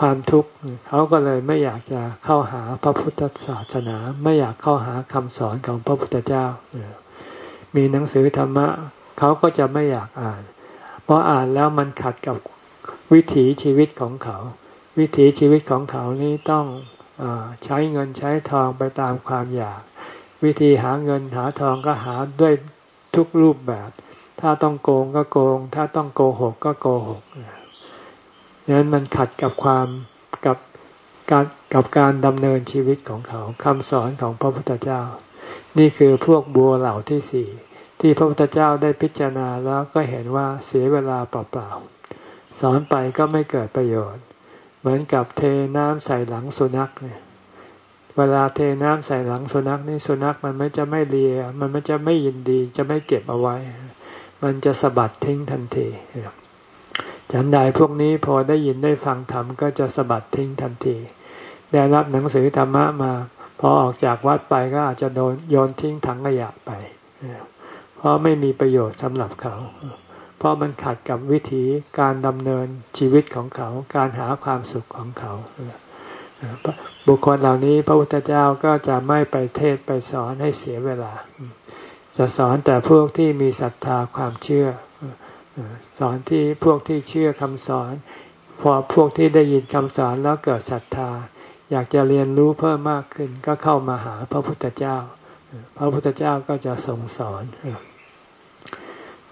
ความทุกข์เขาก็เลยไม่อยากจะเข้าหาพระพุทธศาสนา ไม่อยากเข้าหาคำสอนของพระพุทธเจ้า มีหนังสือธรรมะเขาก็จะไม่อยากอ่าน เพราะอ่านแล้วมันขัดกับวิถีชีวิตของเขา วิถีชีวิตของเขานี้ต้องอใช้เงินใช้ทองไปตามความอยาก วิธีหาเงินหาทองก็หาด้วยทุกรูปแบบ ถ้าต้องโกงก็โกง ถ้าต้องโกหกก็โกหก ดังนั้นมันขัดกับความกับการกับการดำเนินชีวิตของเขาคำสอนของพระพุทธเจ้า นี่คือพวกบัวเหล่าที่สี่ที่พระพุทธเจ้าได้พิจารณาแล้วก็เห็นว่าเสียเวลาเปล่าๆสอนไปก็ไม่เกิดประโยชน์ เหมือนกับเทน้ำใส่หลังสุนัขเนี่ยเวลาเทน้ำใส่หลังสุนัขนี่สุนัขมันไม่จะไม่เลีย มันไม่จะไม่ยินดี จะไม่เก็บเอาไว้ มันจะสะบัดทิ้งทันที ฉันใดพวกนี้พอได้ยินได้ฟังธรรมก็จะสะบัดทิ้งทันที ได้รับหนังสือธรรมะมา พอออกจากวัดไปก็อาจจะโดนโยนทิ้งถังขยะไป เพราะไม่มีประโยชน์สำหรับเขา เพราะมันขัดกับวิธีการดำเนินชีวิตของเขา การหาความสุขของเขา บุคคลเหล่านี้พระพุทธเจ้าก็จะไม่ไปเทศไปสอนให้เสียเวลา จะสอนแต่พวกที่มีศรัทธาความเชื่อ สอนที่พวกที่เชื่อคำสอน พอพวกที่ได้ยินคำสอนแล้วเกิดศรัทธา อยากจะเรียนรู้เพิ่มมากขึ้นก็เข้ามาหาพระพุทธเจ้า พระพุทธเจ้าก็จะทรงสอน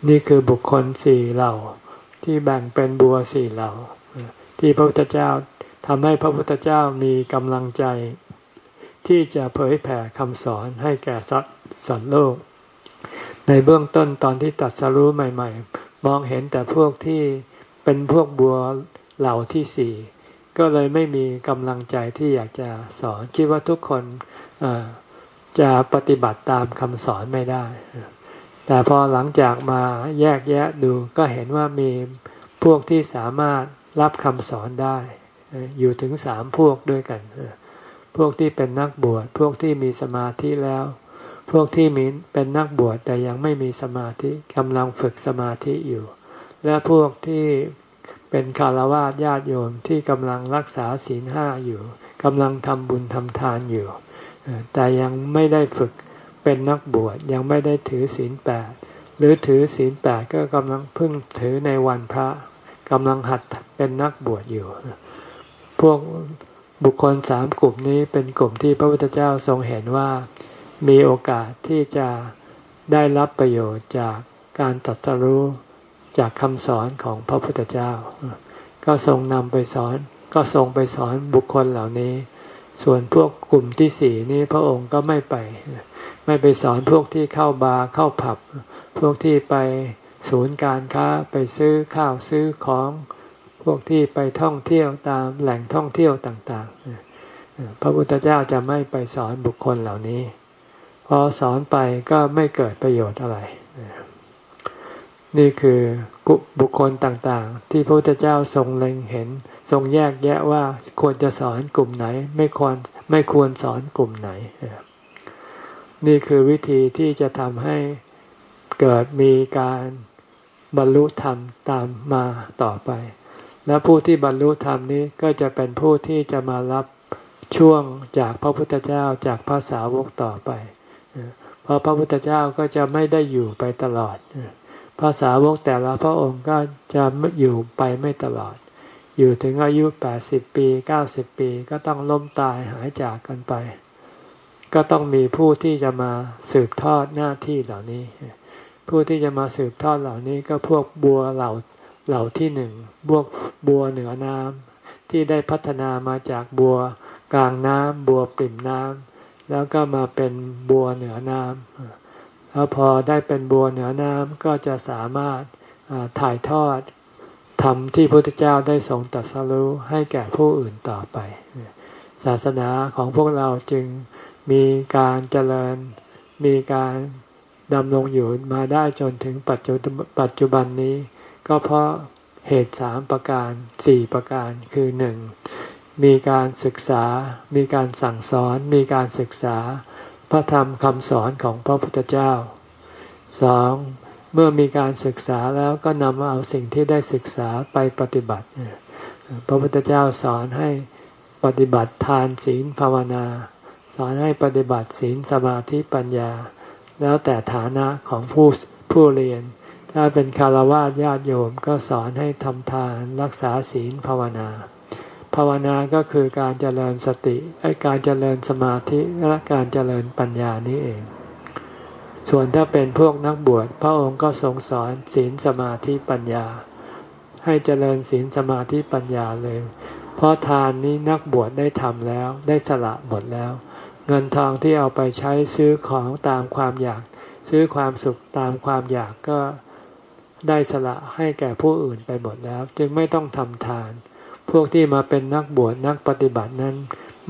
นี่คือบุคคลสี่เหล่า ที่แบ่งเป็นบัวสี่เหล่า ที่พระพุทธเจ้าทำให้พระพุทธเจ้ามีกำลังใจที่จะเผยแผ่คำสอนให้แก่สัตว์สัตว์โลก ในเบื้องต้นตอนที่ตัดสรู้ใหม่ ๆ มองเห็นแต่พวกที่เป็นพวกบัวเหล่าที่สี่ก็เลยไม่มีกำลังใจที่อยากจะสอนคิดว่าทุกคนจะปฏิบัติตามคำสอนไม่ได้ แต่พอหลังจากมาแยกแยะดูก็เห็นว่ามีพวกที่สามารถรับคำสอนได้ อยู่ถึงสามพวกด้วยกัน พวกที่เป็นนักบวช พวกที่มีสมาธิแล้ว พวกที่มีเป็นนักบวชแต่ยังไม่มีสมาธิกำลังฝึกสมาธิอยู่ และพวกที่เป็นคารวะญาติโยมที่กำลังรักษาศีลห้าอยู่กำลังทำบุญทำทานอยู่ แต่ยังไม่ได้ฝึกเป็นนักบวชยังไม่ได้ถือศีลแปดหรือถือศีลแปดก็กำลังพึ่งถือในวันพระกำลังหัดเป็นนักบวชอยู่ พวกบุคคลสามกลุ่มนี้เป็นกลุ่มที่พระพุทธเจ้าทรงเห็นว่า มีโอกาสที่จะได้รับประโยชน์จากการตัดสรู้จากคำสอนของพระพุทธเจ้า ก็ทรงนำไปสอนก็ทรงไปสอนบุคคลเหล่านี้ ส่วนพวกกลุ่มที่สี่นี้พระองค์ก็ไม่ไป ไม่ไปสอนพวกที่เข้าบาร์เข้าผับ พวกที่ไปศูนย์การค้าไปซื้อข้าวซื้อของ พวกที่ไปท่องเที่ยวตามแหล่งท่องเที่ยวต่าง ๆ พระพุทธเจ้าจะไม่ไปสอนบุคคลเหล่านี้ พอสอนไปก็ไม่เกิดประโยชน์อะไร นี่คือบุคคลต่างๆ ที่พระพุทธเจ้าทรงเล็งเห็น ทรงแยกแยะว่าควรจะสอนกลุ่มไหน ไม่ควรไม่ควรสอนกลุ่มไหน นี่คือวิธีที่จะทำให้เกิดมีการบรรลุธรรมตามมาต่อไป และผู้ที่บรรลุธรรมนี้ก็จะเป็นผู้ที่จะมารับช่วงจากพระพุทธเจ้าจากภาษาวกต่อไป เพราะพระพุทธเจ้าก็จะไม่ได้อยู่ไปตลอดภาษาวกแต่ละพระองค์ก็จะอยู่ไปไม่ตลอด อยู่ถึงอายุแปดสิบปีเก้าสิบปีก็ต้องล้มตายหายจากกันไป ก็ต้องมีผู้ที่จะมาสืบทอดหน้าที่เหล่านี้ ผู้ที่จะมาสืบทอดเหล่านี้ก็พวกบัวเหล่าเหล่าที่หนึ่งบวกบัวเหนือน้ำที่ได้พัฒนามาจากบัวกลางน้ำบัวปิ่มน้ำ แล้วก็มาเป็นบัวเหนือน้ำแล้วพอได้เป็นบัวเหนือน้ำก็จะสามารถถ่ายทอดทำที่พระพุทธเจ้าได้ทรงตรัสรู้ให้แก่ผู้อื่นต่อไป ศาสนาของพวกเราจึงมีการเจริญมีการดำรงอยู่มาได้จนถึงปัจจุปัจจุบันนี้ ก็เพราะเหตุสามประการสี่ประการคือหนึ่ง มีการศึกษา มีการสั่งสอน มีการศึกษา พระธรรมคำสอนของพระพุทธเจ้าสองเมื่อมีการศึกษาแล้วก็นำเอาสิ่งที่ได้ศึกษาไปปฏิบัติ พระพุทธเจ้าสอนให้ปฏิบัติทานศีลภาวนา สอนให้ปฏิบัติศีลสมาธิปัญญา แล้วแต่ฐานะของผู้ผู้เรียน ถ้าเป็นคารวะญาติโยมก็สอนให้ทำทานรักษาศีลภาวนา ภาวนาก็คือการเจริญสติไอการเจริญสมาธิและการเจริญปัญญานี้เอง ส่วนถ้าเป็นพวกนักบวชพระองค์ก็ทรงสอนศีลสมาธิปัญญา ให้เจริญศีลสมาธิปัญญาเลย เพราะทานนี้นักบวชได้ทำแล้วได้สละหมดแล้ว เงินทองที่เอาไปใช้ซื้อของตามความอยาก ซื้อความสุขตามความอยากก็ได้สละให้แก่ผู้อื่นไปหมดแล้ว จึงไม่ต้องทำทาน พวกที่มาเป็นนักบวชนักปฏิบัตินั้น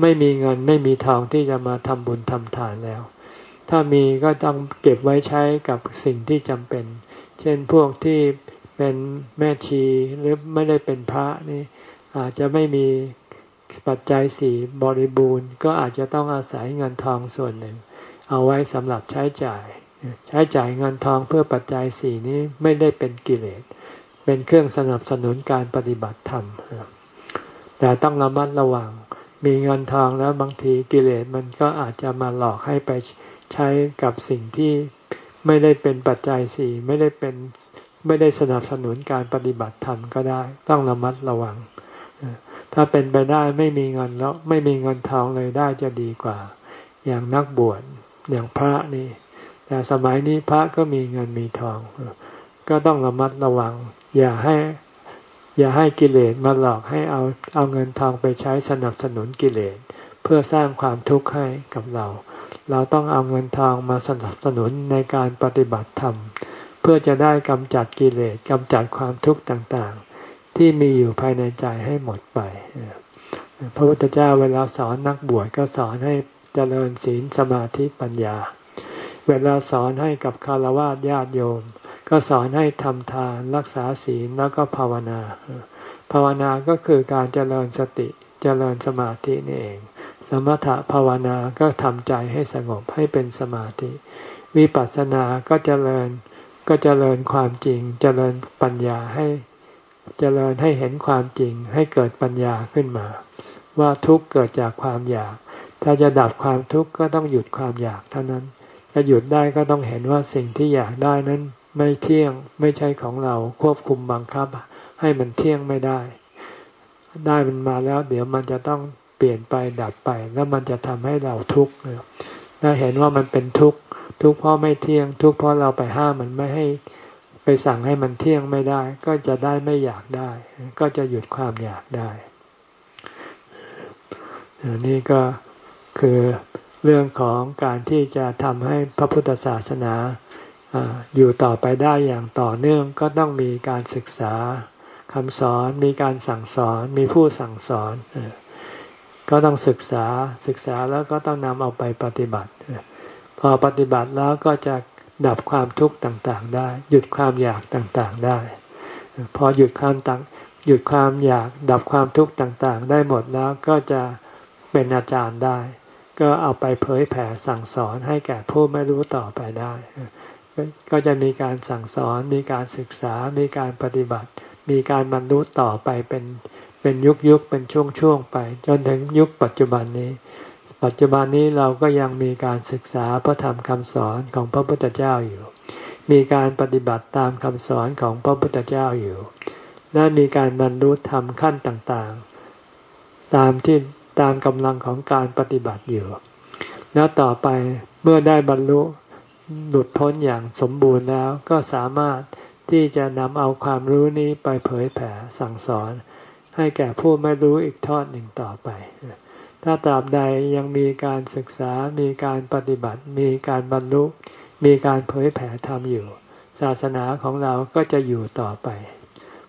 ไม่มีเงินไม่มีทองที่จะมาทำบุญทำทานแล้ว ถ้ามีก็ต้องเก็บไว้ใช้กับสิ่งที่จำเป็น เช่นพวกที่เป็นแม่ชีหรือไม่ได้เป็นพระนี่อาจจะไม่มีปัจจัยสี่บริบูรณ์ ก็อาจจะต้องอาศัยเงินทองส่วนหนึ่ง เอาไว้สำหรับใช้จ่าย ใช้จ่ายเงินทองเพื่อปัจจัยสี่นี้ไม่ได้เป็นกิเลส เป็นเครื่องสนับสนุนการปฏิบัติธรรม แต่ต้องระมัดระวัง มีเงินทองแล้วบางทีกิเลสมันก็อาจจะมาหลอกให้ไปใช้กับสิ่งที่ไม่ได้เป็นปัจจัยสี่ไม่ได้เป็นไม่ได้สนับสนุนการปฏิบัติธรรมก็ได้ ต้องระมัดระวัง ถ้าเป็นไปได้ไม่มีเงินแล้วไม่มีเงินทองเลยได้จะดีกว่า อย่างนักบวชอย่างพระนี่ แต่สมัยนี้พระก็มีเงินมีทอง ก็ต้องระมัดระวัง อย่าให้ อย่าให้กิเลสมาหลอกให้เอาเอาเงินทองไปใช้สนับสนุนกิเลส เพื่อสร้างความทุกข์ให้กับเรา เราต้องเอาเงินทองมาสนับสนุนในการปฏิบัติธรรม เพื่อจะได้กำจัดกิเลสกำจัดความทุกข์ต่างๆ ที่มีอยู่ภายในใจให้หมดไป พระพุทธเจ้าเวลาสอนนักบวชก็สอนให้เจริญศีลสมาธิปัญญา เวลาสอนให้กับคารวะญาติโยม ก็สอนให้ทำทานรักษาศีลแล้วก็ภาวนา ภาวนาก็คือการเจริญสติเจริญสมาธินี่เอง สมถะภาวนาก็ทำใจให้สงบให้เป็นสมาธิ วิปัสสนาก็เจริญก็เจริญความจริง เจริญปัญญาให้เจริญให้เห็นความจริงให้เกิดปัญญาขึ้นมา ว่าทุกข์เกิดจากความอยาก ถ้าจะดับความทุกข์ก็ต้องหยุดความอยากเท่านั้นจะหยุดได้ก็ต้องเห็นว่าสิ่งที่อยากได้นั้น ไม่เที่ยงไม่ใช่ของเราควบคุมบังคับ ให้มันเที่ยงไม่ได้ ได้มันมาแล้ว เดี๋ยวมันจะต้องเปลี่ยนไปดับไป แล้วมันจะทำให้เราทุกข์ถ้าเห็นว่ามันเป็นทุกข์ทุกข์เพราะไม่เที่ยง ทุกข์เพราะเราไปห้ามมันไม่ให้ไปสั่งให้มันเที่ยงไม่ได้ ก็จะได้ไม่อยากได้ ก็จะหยุดความอยากได้นี่ก็คือเรื่องของการที่จะทำให้พระพุทธศาสนา อยู่ต่อไปได้อย่างต่อเนื่องก็ต้องมีการศึกษาคำสอนมีการสั่งสอน มีผู้สั่งสอน ก็ต้องศึกษาศึกษาแล้วก็ต้องนำเอาไปปฏิบัติ พอปฏิบัติแล้วก็จะดับความทุกข์ต่างๆ ได้ หยุดความอยากต่างๆได้ พอหยุดความต่างหยุดความอยากดับความทุกข์ต่างๆ ได้หมดแล้วก็จะเป็นอาจารย์ได้ ก็เอาไปเผยแผ่สั่งสอนให้แก่ผู้ไม่รู้ต่อไปได้ ก็จะมีการสั่งสอน มีการศึกษา มีการปฏิบัติ มีการบรรลุต่อไปเป็นเป็นยุคยุคเป็นช่วงช่วงไป จนถึงยุคปัจจุบันนี้ ปัจจุบันนี้เราก็ยังมีการศึกษาพระธรรมคำสอนของพระพุทธเจ้าอยู่ มีการปฏิบัติตามคำสอนของพระพุทธเจ้าอยู่ และมีการบรรลุธรรมขั้นต่างๆ ตามที่ตามกำลังของการปฏิบัติอยู่ แล้วต่อไปเมื่อได้บรรลุ หลุดพ้นอย่างสมบูรณ์แล้วก็สามารถที่จะนำเอาความรู้นี้ไปเผยแผ่สั่งสอน ให้แก่ผู้ไม่รู้อีกทอดหนึ่งต่อไป ถ้าตราบใดยังมีการศึกษา มีการปฏิบัติ มีการบรรลุ มีการเผยแผ่ธรรมอยู่ ศาสนาของเราก็จะอยู่ต่อไป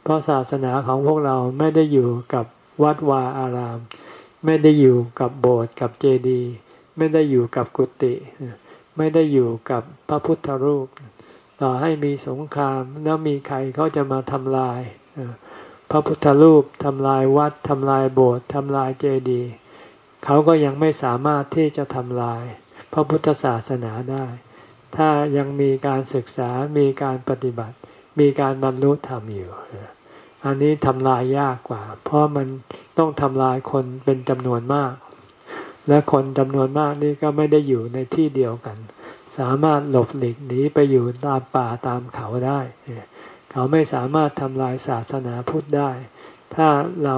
เพราะศาสนาของพวกเราไม่ได้อยู่กับวัดวาอาราม ไม่ได้อยู่กับโบสถ์กับเจดีย์ ไม่ได้อยู่กับกุฏิ ไม่ได้อยู่กับพระพุทธรูป ต่อให้มีสงครามแล้วมีใครเขาจะมาทำลายพระพุทธรูปทำลายวัดทำลายโบสถ์ทำลายเจดีย์เขาก็ยังไม่สามารถที่จะทำลาย พระพุทธศาสนาได้ ถ้ายังมีการศึกษามีการปฏิบัติ มีการบรรลุธรรมอยู่ อันนี้ทำลายยากกว่า เพราะมันต้องทำลายคนเป็นจำนวนมาก และคนจำนวนมากนี่ก็ไม่ได้อยู่ในที่เดียวกัน สามารถหลบหลีกหนีไปอยู่ตามป่าตามเขาได้ เขาไม่สามารถทำลายศาสนาพุทธได้ ถ้าเรา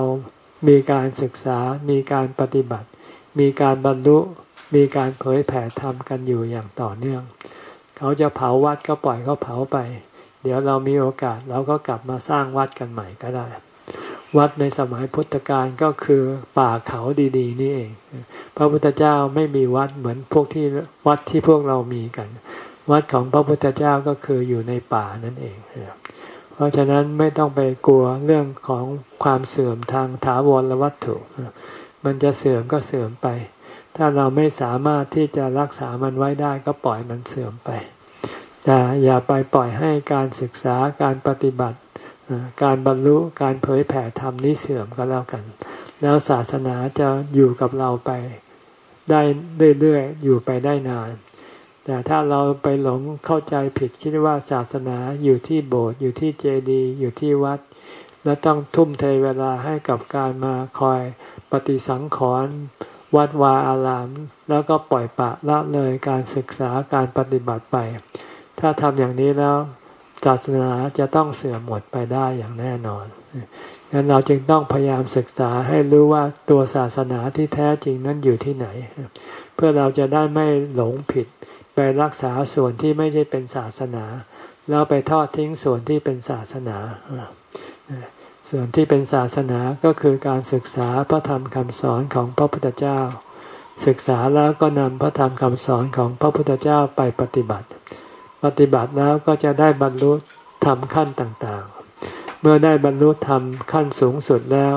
มีการศึกษา มีการปฏิบัติ มีการบรรลุ มีการเผยแผ่ธรรมกันอยู่อย่างต่อเนื่อง เขาจะเผาวัดก็ปล่อยเขาเผาไป เดี๋ยวเรามีโอกาสเราก็กลับมาสร้างวัดกันใหม่ก็ได้ วัดในสมัยพุทธกาลก็คือป่าเขาดีๆ นี่เอง พระพุทธเจ้าไม่มีวัดเหมือนพวกที่วัดที่พวกเรามีกัน วัดของพระพุทธเจ้าก็คืออยู่ในป่านั่นเอง เพราะฉะนั้นไม่ต้องไปกลัวเรื่องของความเสื่อมทางถาวรวัตถุ มันจะเสื่อมก็เสื่อมไป ถ้าเราไม่สามารถที่จะรักษามันไว้ได้ก็ปล่อยมันเสื่อมไป แต่อย่าไปปล่อยให้การศึกษาการปฏิบัติ การบรรลุการเผยแผ่ธรรมนี้เสื่อมก็แล้วกัน แล้วศาสนาจะอยู่กับเราไปได้เรื่อยๆอยู่ไปได้นาน แต่ถ้าเราไปหลงเข้าใจผิดคิดว่าศาสนาอยู่ที่โบสถ์อยู่ที่เจดีย์อยู่ที่วัด แล้วต้องทุ่มเทเวลาให้กับการมาคอยปฏิสังขรณ์วัดวาอาราม แล้วก็ปล่อยปะละเลยการศึกษาการปฏิบัติไป ถ้าทำอย่างนี้แล้ว ศาสนาจะต้องเสื่อมหมดไปได้อย่างแน่นอนดังนั้นเราจึงต้องพยายามศึกษาให้รู้ว่าตัวศาสนาที่แท้จริงนั้นอยู่ที่ไหน เพื่อเราจะได้ไม่หลงผิด ไปรักษาส่วนที่ไม่ใช่เป็นศาสนา แล้วไปทอดทิ้งส่วนที่เป็นศาสนา ส่วนที่เป็นศาสนาก็คือการศึกษาพระธรรมคำสอนของพระพุทธเจ้า ศึกษาแล้วก็นำพระธรรมคำสอนของพระพุทธเจ้าไปปฏิบัติ ปฏิบัติแล้วก็จะได้บรรลุธรรมขั้นต่างๆ เมื่อได้บรรลุธรรมขั้นสูงสุดแล้ว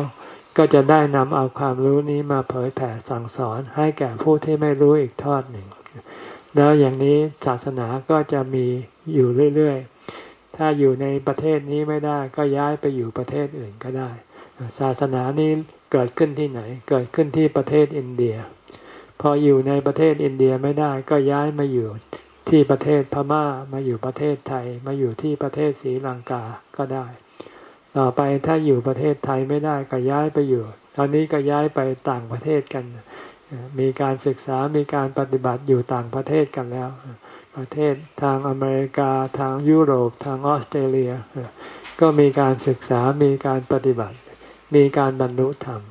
ก็จะได้นำเอาความรู้นี้มาเผยแผ่สั่งสอนให้แก่ผู้ที่ไม่รู้อีกทอดหนึ่ง แล้วอย่างนี้ศาสนาก็จะมีอยู่เรื่อยๆ ถ้าอยู่ในประเทศนี้ไม่ได้ก็ย้ายไปอยู่ประเทศอื่นก็ได้ ศาสนานี้เกิดขึ้นที่ไหน เกิดขึ้นที่ประเทศอินเดีย พออยู่ในประเทศอินเดียไม่ได้ก็ย้ายมาอยู่ ที่ประเทศพม่ามาอยู่ประเทศไทย มาอยู่ที่ประเทศศรีลังกาก็ได้ ต่อไปถ้าอยู่ประเทศไทยไม่ได้ก็ย้ายไปอยู่ ตอนนี้ก็ย้ายไปต่างประเทศกัน มีการศึกษามีการปฏิบัติอยู่ต่างประเทศกันแล้ว ประเทศทางอเมริกาทางยุโรปทางออสเตรเลีย ก็มีการศึกษามีการปฏิบัติ มีการบรรลุธรรม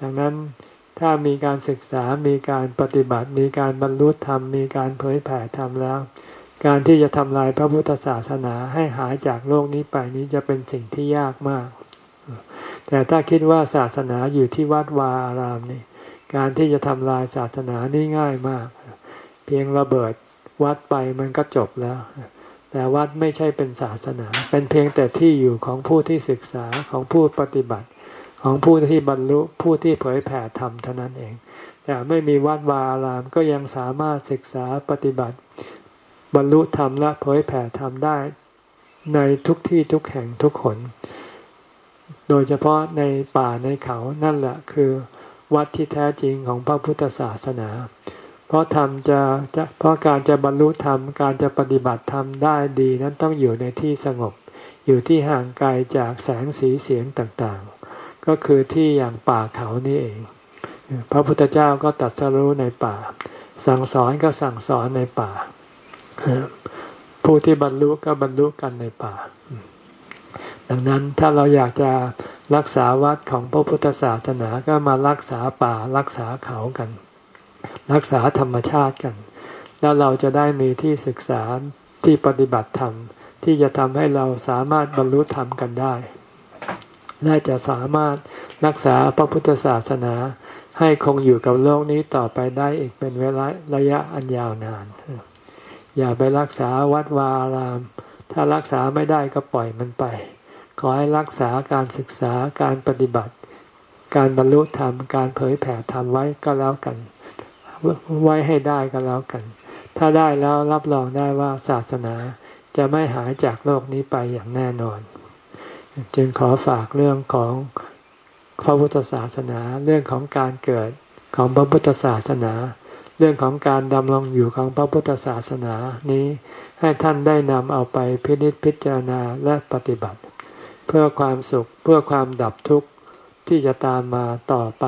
ดังนั้น ถ้ามีการศึกษา มีการปฏิบัติ มีการบรรลุธรรม มีการเผยแผ่ธรรมแล้ว การที่จะทำลายพระพุทธศาสนาให้หายจากโลกนี้ไปนี้จะเป็นสิ่งที่ยากมาก แต่ถ้าคิดว่าศาสนาอยู่ที่วัดวาอารามนี่ การที่จะทำลายศาสนานี่ง่ายมาก เพียงระเบิดวัดไปมันก็จบแล้ว แต่วัดไม่ใช่เป็นศาสนา เป็นเพียงแต่ที่อยู่ของผู้ที่ศึกษาของผู้ปฏิบัติ ของผู้ที่บรรลุผู้ที่เผยแผ่ธรรมเท่านั้นเอง แต่ไม่มีวัดวาอารามก็ยังสามารถศึกษาปฏิบัติ บรรลุธรรมและเผยแผ่ธรรมได้ ในทุกที่ทุกแห่งทุกคนโดยเฉพาะในป่าในเขานั่นแหละคือวัดที่แท้จริงของพระพุทธศาสนา เพราะธรรมจะจะเพราะการจะบรรลุธรรม การจะปฏิบัติธรรมได้ดีนั้นต้องอยู่ในที่สงบ อยู่ที่ห่างไกลจากแสงสีเสียงต่างๆ ก็คือที่อย่างป่าเขานี่เอง พระพุทธเจ้าก็ตัดสรู้ในป่า สั่งสอนก็สั่งสอนในป่า ผู้ที่บรรลุก็บรรลุกันในป่า ดังนั้นถ้าเราอยากจะรักษาวัดของพระพุทธศาสนาก็มารักษาป่ารักษาเขากัน รักษาธรรมชาติกัน แล้วเราจะได้มีที่ศึกษาที่ปฏิบัติธรรมที่จะทำให้เราสามารถบรรลุธรรมกันได้ และจะสามารถรักษาพระพุทธศาสนา ให้คงอยู่กับโลกนี้ต่อไปได้อีกเป็นเวลาระยะอันยาวนาน อย่าไปรักษาวัดวาอาราม ถ้ารักษาไม่ได้ก็ปล่อยมันไป ขอให้รักษาการศึกษาการปฏิบัติ การบรรลุธรรม การเผยแผ่ธรรมไว้ก็แล้วกัน ไว้ให้ได้ก็แล้วกัน ถ้าได้แล้วรับรองได้ว่าศาสนาจะไม่หายจากโลกนี้ไปอย่างแน่นอน จึงขอฝากเรื่องของพระพุทธศาสนา เรื่องของการเกิดของพระพุทธศาสนา เรื่องของการดำรงอยู่ของพระพุทธศาสนานี้ให้ท่านได้นำเอาไปพินิจพิจารณาและปฏิบัติ เพื่อความสุขเพื่อความดับทุกข์ที่จะตามมาต่อไป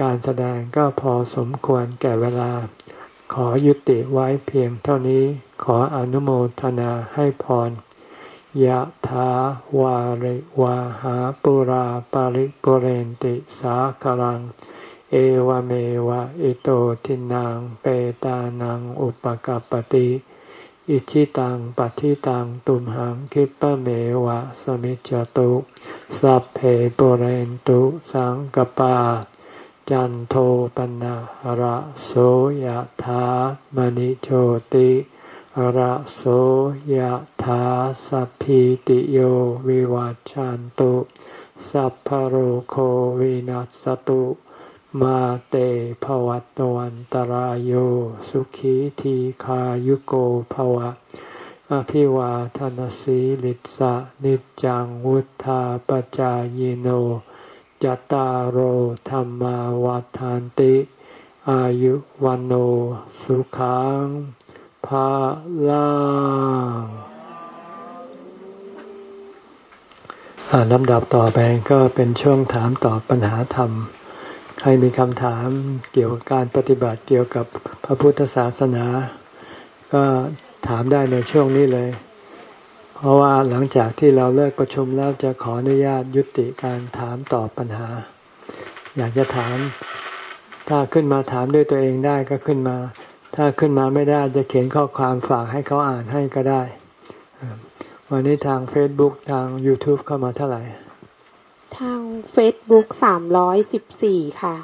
การแสดงก็พอสมควรแก่เวลา ขอยุติไว้เพียงเท่านี้ขออนุโมทนาให้พร ยะถาวาริวาหาปุราปาริปุเรนติสาคลัง เอวเมวะอิโตทินังเปตานังอุปกัปติอิชิตังปฏิตังตุมหังคิปะเมวะสมิจจตุสัพเพปเรนตุสังกปา จันโทปนะระโสยธามณิโชติ ระโสยธาสัพพิติโยวิวัจจันตุสัพพโรโควินัสตุมาเตภวัตวันตรารโยสุขีทีขายุโกภวะ อภิวาทนสีลิสะนิจังวุธาปจายโนจตารโหธรรมวาทานติ อายุวันโอสุขัง ภาลังลำดับต่อไปก็เป็นช่วงถามตอบปัญหาธรรม ใครมีคำถามเกี่ยวกับการปฏิบัติเกี่ยวกับพระพุทธศาสนา ก็ถามได้ในช่วงนี้เลย เพราะว่าหลังจากที่เราเลิกประชุมแล้วจะขออนุญาตยุติการถามตอบปัญหา อยากจะถาม ถ้าขึ้นมาถามด้วยตัวเองได้ก็ขึ้นมา ถ้าขึ้นมาไม่ได้จะเขียนข้อความฝากให้เขาอ่านให้ก็ได้ วันนี้ทาง Facebook ทาง YouTube เข้ามาเท่าไหร่ ทางเฟซบุ๊กสามร้อยสิบสี่ค่ะ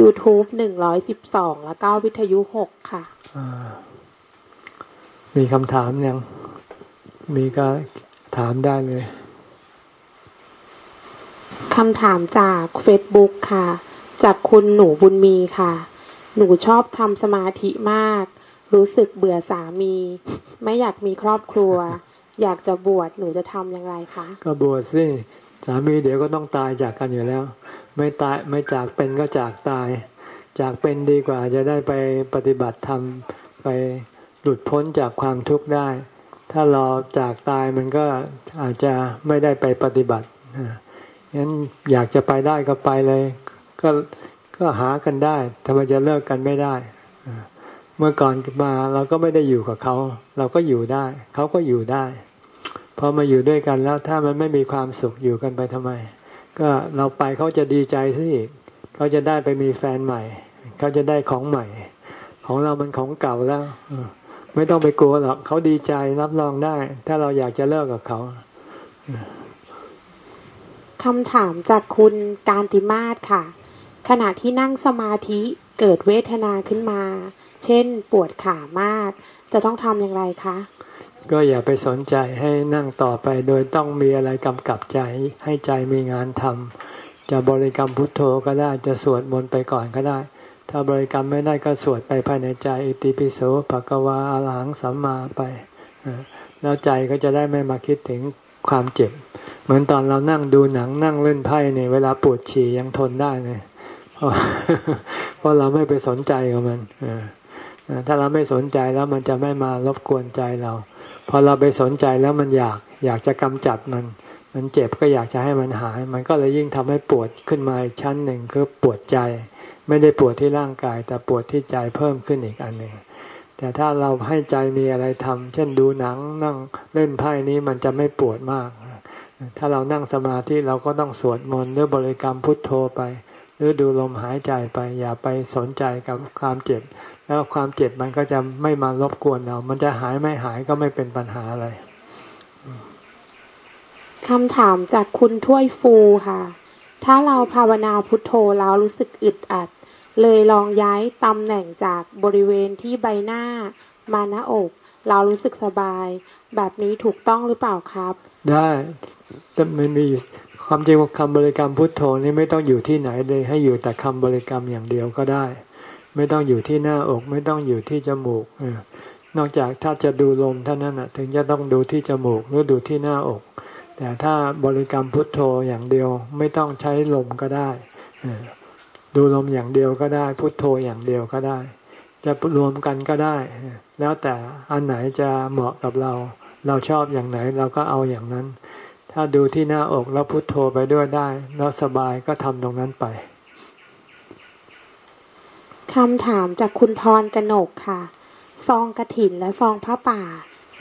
YouTube หนึ่งร้อยสิบสองแล้วก็วิทยุหกค่ะ มีคำถามยัง มีก็ถามได้เลย คำถามจากเฟซบุ๊กค่ะ จากคุณหนูบุญมีค่ะ หนูชอบทำสมาธิมาก รู้สึกเบื่อสามี ไม่อยากมีครอบครัว อยากจะบวชหนูจะทำอย่างไรคะก็บวชสิสามีเดี๋ยวก็ต้องตายจากกันอยู่แล้ว ไม่ตายไม่จากเป็นก็จากตาย จากเป็นดีกว่าจะได้ไปปฏิบัติธรรมไปหลุดพ้นจากความทุกข์ได้ ถ้ารอจากตายมันก็อาจจะไม่ได้ไปปฏิบัติงั้นอยากจะไปได้ก็ไปเลย ก็ ก็หากันได้ทำไมจะเลิกกันไม่ได้ เมื่อก่อนมาเราก็ไม่ได้อยู่กับเขา เราก็อยู่ได้ เขาก็อยู่ได้พอมาอยู่ด้วยกันแล้วถ้ามันไม่มีความสุขอยู่กันไปทำไม ก็เราไปเขาจะดีใจซะอีกเขาจะได้ไปมีแฟนใหม่ เขาจะได้ของใหม่ ของเรามันของเก่าแล้วไม่ต้องไปกลัวหรอกเขาดีใจรับรองได้ ถ้าเราอยากจะเลิกกับเขาคำถามจากคุณการติมาศค่ะ ขณะที่นั่งสมาธิเกิดเวทนาขึ้นมา เช่นปวดขามาก จะต้องทำอย่างไรคะ ก็อย่าไปสนใจให้นั่งต่อไป โดยต้องมีอะไรกำกับใจ ให้ใจมีงานทำจะบริกรรมพุทโธก็ได้จะสวดมนต์ไปก่อนก็ได้ ถ้าบริกรรมไม่ได้ก็สวดไปภายในใจ อิติปิโสภะกวาอรหังสัมมาไปแล้วใจก็จะได้ไม่มาคิดถึงความเจ็บ เหมือนตอนเรานั่งดูหนังนั่งเล่นไพ่เนี่ยเวลาปวดฉี่ยังทนได้เลย เพราะเพราะเราไม่ไปสนใจกับมันถ้าเราไม่สนใจแล้วมันจะไม่มารบกวนใจเรา พอเราไปสนใจแล้วมันอยากอยากจะกำจัดมัน มันเจ็บก็อยากจะให้มันหาย มันก็เลยยิ่งทำให้ปวดขึ้นมาอีกชั้นหนึ่งคือปวดใจ ไม่ได้ปวดที่ร่างกาย แต่ปวดที่ใจเพิ่มขึ้นอีกอันหนึ่งแต่ถ้าเราให้ใจมีอะไรทำเช่นดูหนังนั่งเล่นไพ่นี้มันจะไม่ปวดมาก ถ้าเรานั่งสมาธิเราก็ต้องสวดมนต์หรือบริกรรมพุทโธไป หรือดูลมหายใจไป อย่าไปสนใจกับความเจ็บ แล้วความเจ็บมันก็จะไม่มารบกวนเรา มันจะหายไม่หายก็ไม่เป็นปัญหาอะไรคำถามจากคุณถ้วยฟูค่ะ ถ้าเราภาวนาพุทโธแล้วรู้สึกอึดอัด เลยลองย้ายตำแหน่งจากบริเวณที่ใบหน้ามาหน้าอก เรารู้สึกสบาย แบบนี้ถูกต้องหรือเปล่าครับ ได้แต่มันมี ความจริงว่าคำบริกรรมพุทโธนี่ไม่ต้องอยู่ที่ไหนเลย ให้อยู่แต่คำบริกรรมอย่างเดียวก็ได้ ไม่ต้องอยู่ที่หน้าอก ไม่ต้องอยู่ที่จมูกนอกจากถ้าจะดูลมเท่านั้นถึงจะต้องดูที่จมูกหรือดูที่หน้าอก แต่ถ้าบริกรรมพุทโธอย่างเดียวไม่ต้องใช้ลมก็ได้ดูลมอย่างเดียวก็ได้ พุทโธอย่างเดียวก็ได้ จะรวมกันก็ได้ แล้วแต่อันไหนจะเหมาะกับเรา เราชอบอย่างไหนเราก็เอาอย่างนั้น ถ้าดูที่หน้าอกแล้วพุทโธไปด้วยได้ แล้วสบายก็ทำตรงนั้นไปคำถามจากคุณพรกนกค่ะ ซองกระถินและซองพระป่า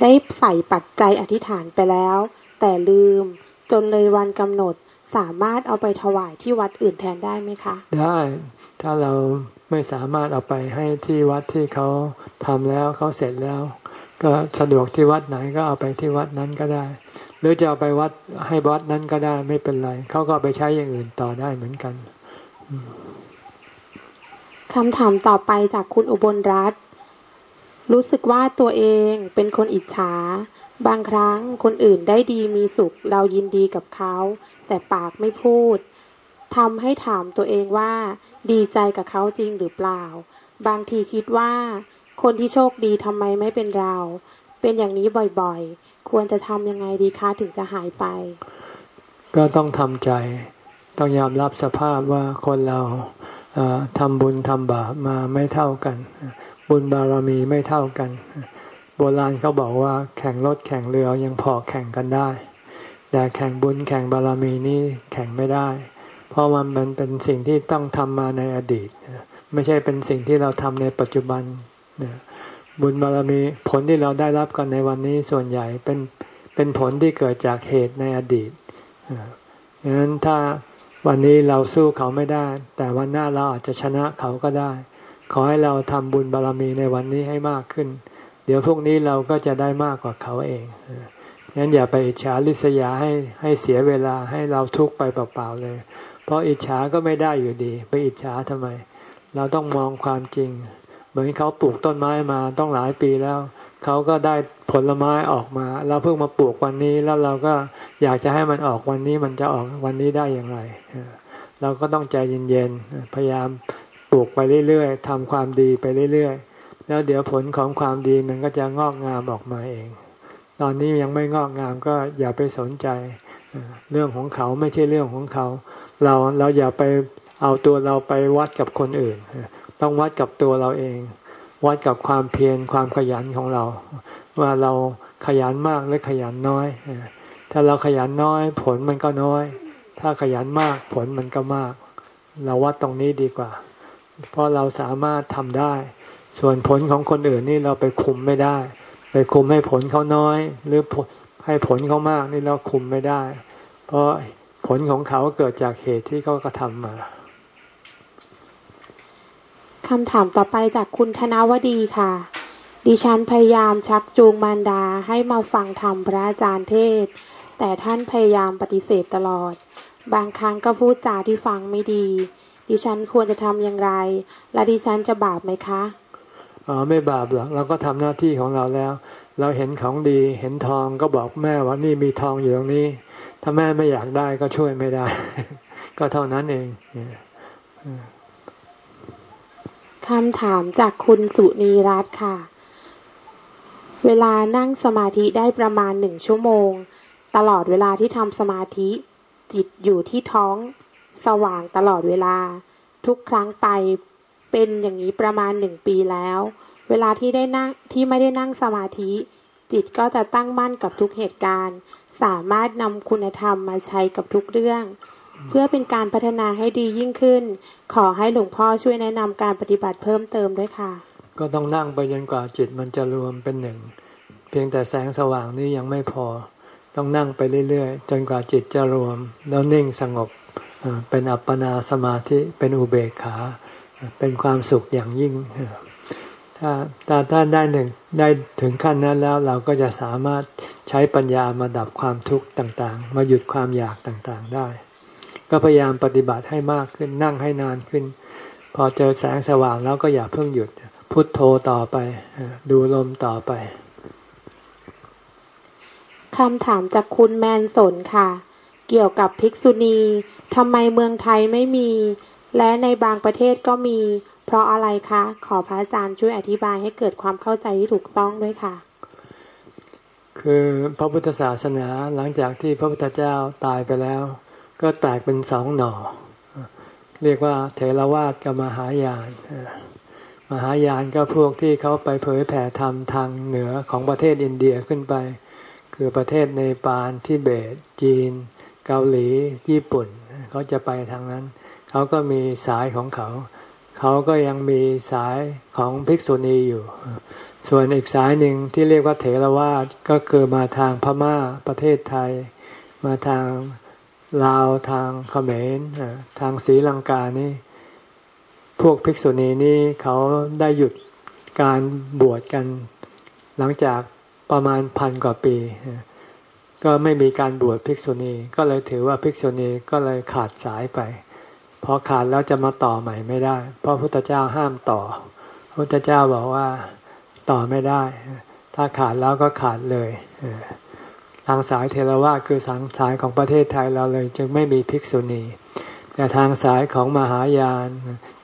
ได้ใส่ปัจจัยอธิษฐานไปแล้ว แต่ลืมจนเลยวันกำหนดสามารถเอาไปถวายที่วัดอื่นแทนได้ไหมคะ ได้ ถ้าเราไม่สามารถเอาไปให้ที่วัดที่เขาทำแล้วเขาเสร็จแล้ว ก็สะดวกที่วัดไหนก็เอาไปที่วัดนั้นก็ได้ หรือจะเอาไปวัดให้วัดนั้นก็ได้ไม่เป็นไรเขาก็ไปใช้อย่างอื่นต่อได้เหมือนกันคำถามต่อไปจากคุณอุบลรัตน์รู้สึกว่าตัวเองเป็นคนอิจฉา บางครั้งคนอื่นได้ดีมีสุขเรายินดีกับเขา แต่ปากไม่พูดทำให้ถามตัวเองว่า ดีใจกับเขาจริงหรือเปล่า บางทีคิดว่า คนที่โชคดีทำไมไม่เป็นเรา เป็นอย่างนี้บ่อยๆ ควรจะทำยังไงดีคะถึงจะหายไป ก็ต้องทำใจ ต้องยอมรับสภาพว่าคนเราทำบุญทำบาปมาไม่เท่ากัน บุญบารมีไม่เท่ากัน โบราณเขาบอกว่าแข่งรถแข่งเรือยังพอแข่งกันได้ แต่แข่งบุญแข่งบารมีนี่แข่งไม่ได้ เพราะมันมันเป็นสิ่งที่ต้องทำมาในอดีต ไม่ใช่เป็นสิ่งที่เราทำในปัจจุบัน บุญบารมีผลที่เราได้รับกันในวันนี้ส่วนใหญ่เป็นเป็นผลที่เกิดจากเหตุในอดีตดังนั้นถ้าวันนี้เราสู้เขาไม่ได้ แต่วันหน้าเราอาจจะชนะเขาก็ได้ ขอให้เราทำบุญบารรมีในวันนี้ให้มากขึ้น เดี๋ยวพวกนี้เราก็จะได้มากกว่าเขาเองงั้นอย่าไปอิจฉาริษยาให้ให้เสียเวลาให้เราทุกข์ไปเปล่าๆเลย เพราะอิจฉาก็ไม่ได้อยู่ดี ไปอิจฉาทำไม เราต้องมองความจริง มือนเขาปลูกต้นไม้มาต้องหลายปีแล้วเขาก็ได้ผลไม้ออกมาเราเพิ่งมาปลูกวันนี้แล้วเราก็อยากจะให้มันออกวันนี้มันจะออกวันนี้ได้อย่างไรเราก็ต้องใจเย็นๆพยายามปลูกไปเรื่อยๆทำความดีไปเรื่อยๆ แล้วเดี๋ยวผลของความดีมันก็จะงอกงามออกมาเอง ตอนนี้ยังไม่งอกงามก็อย่าไปสนใจ เรื่องของเขาไม่ใช่เรื่องของเขา เราเราอย่าไปเอาตัวเราไปวัดกับคนอื่น ต้องวัดกับตัวเราเอง วัดกับความเพียรความขยันของเรา ว่าเราขยันมากหรือขยันน้อย ถ้าเราขยันน้อย ผลมันก็น้อย ถ้าขยันมากผลมันก็มาก เราวัดตรงนี้ดีกว่า เพราะเราสามารถทำได้ ส่วนผลของคนอื่นนี่เราไปคุมไม่ได้ ไปคุมให้ผลเขาน้อย หรือให้ผลเขามากนี่เราคุมไม่ได้ เพราะผลของเขาเกิดจากเหตุที่เขากระทำมา คำถามต่อไปจากคุณธนวดีค่ะ ดิฉันพยายามชักจูงมารดาให้มาฟังธรรมพระอาจารย์เทศ แต่ท่านพยายามปฏิเสธตลอด บางครั้งก็พูดจาที่ฟังไม่ดี ดิฉันควรจะทำอย่างไร และดิฉันจะบาปไหมคะอ๋อไม่บาปหรอกเราก็ทำหน้าที่ของเราแล้ว เราเห็นของดีเห็นทองก็บอกแม่ว่านี่มีทองอยู่ตรงนี้ ถ้าแม่ไม่อยากได้ก็ช่วยไม่ได้ ก็เท่านั้นเอง คำถามจากคุณสุนีรัตน์ค่ะ เวลานั่งสมาธิได้ประมาณหนึ่งชั่วโมง ตลอดเวลาที่ทำสมาธิ จิตอยู่ที่ท้องสว่างตลอดเวลา ทุกครั้งไปเป็นอย่างนี้ประมาณหนึ่งปีแล้ว เวลาที่ได้นั่งที่ไม่ได้นั่งสมาธิ จิตก็จะตั้งมั่นกับทุกเหตุการณ์ สามารถนำคุณธรรมมาใช้กับทุกเรื่อง เพื่อเป็นการพัฒนาให้ดียิ่งขึ้น ขอให้หลวงพ่อช่วยแนะนำการปฏิบัติเพิ่มเติมด้วยค่ะ ก็ต้องนั่งไปจนกว่าจิตมันจะรวมเป็นหนึ่ง เพียงแต่แสงสว่างนี้ยังไม่พอ ต้องนั่งไปเรื่อยๆ จนกว่าจิตจะรวม แล้วนิ่งสงบเป็นอัปปนาสมาธิเป็นอุเบกขา เป็นความสุขอย่างยิ่ง ถ้าถ้าท่านได้หนึ่งได้ถึงขั้นนั้นแล้วเราก็จะสามารถใช้ปัญญามาดับความทุกข์ต่างๆ มาหยุดความอยากต่างๆได้ ก็พยายามปฏิบัติให้มากขึ้นนั่งให้นานขึ้น พอเจอแสงสว่างแล้วก็อย่าเพิ่งหยุด พุทโธต่อไป ดูลมต่อไปคำถามจากคุณแมนสนค่ะ เกี่ยวกับภิกษุณีทำไมเมืองไทยไม่มี และในบางประเทศก็มี เพราะอะไรคะ ขอพระอาจารย์ช่วยอธิบายให้เกิดความเข้าใจที่ถูกต้องด้วยค่ะ คือพระพุทธศาสนาหลังจากที่พระพุทธเจ้าตายไปแล้ว ก็แตกเป็นสองหน่อ เรียกว่าเทรวาสกับมหายานมหายานก็พวกที่เขาไปเผยแผ่ธรรมทางเหนือของประเทศอินเดียขึ้นไป คือประเทศเนปาลทิเบต จีน เกาหลี ญี่ปุ่น เขาจะไปทางนั้น เขาก็มีสายของเขา เขาก็ยังมีสายของภิกษุณีอยู่ ส่วนอีกสายหนึ่งที่เรียกว่าเถรวาทก็คือมาทางพม่าประเทศไทย มาทาง ลาวทางเขมรทางศรีลังกานี่ พวกภิกษุณีนี่เขาได้หยุดการบวชกัน หลังจากประมาณพันกว่าปี ก็ไม่มีการบวชภิกษุณี ก็เลยถือว่าภิกษุณีก็เลยขาดสายไปพอขาดแล้วจะมาต่อใหม่ไม่ได้ เพราะพุทธเจ้าห้ามต่อพุทธเจ้าบอกว่าต่อไม่ได้ ถ้าขาดแล้วก็ขาดเลย ทางสายเทรวาคือสังสายของประเทศไทยเราเลย จึงไม่มีภิกษุณี แต่ทางสายของมหายาน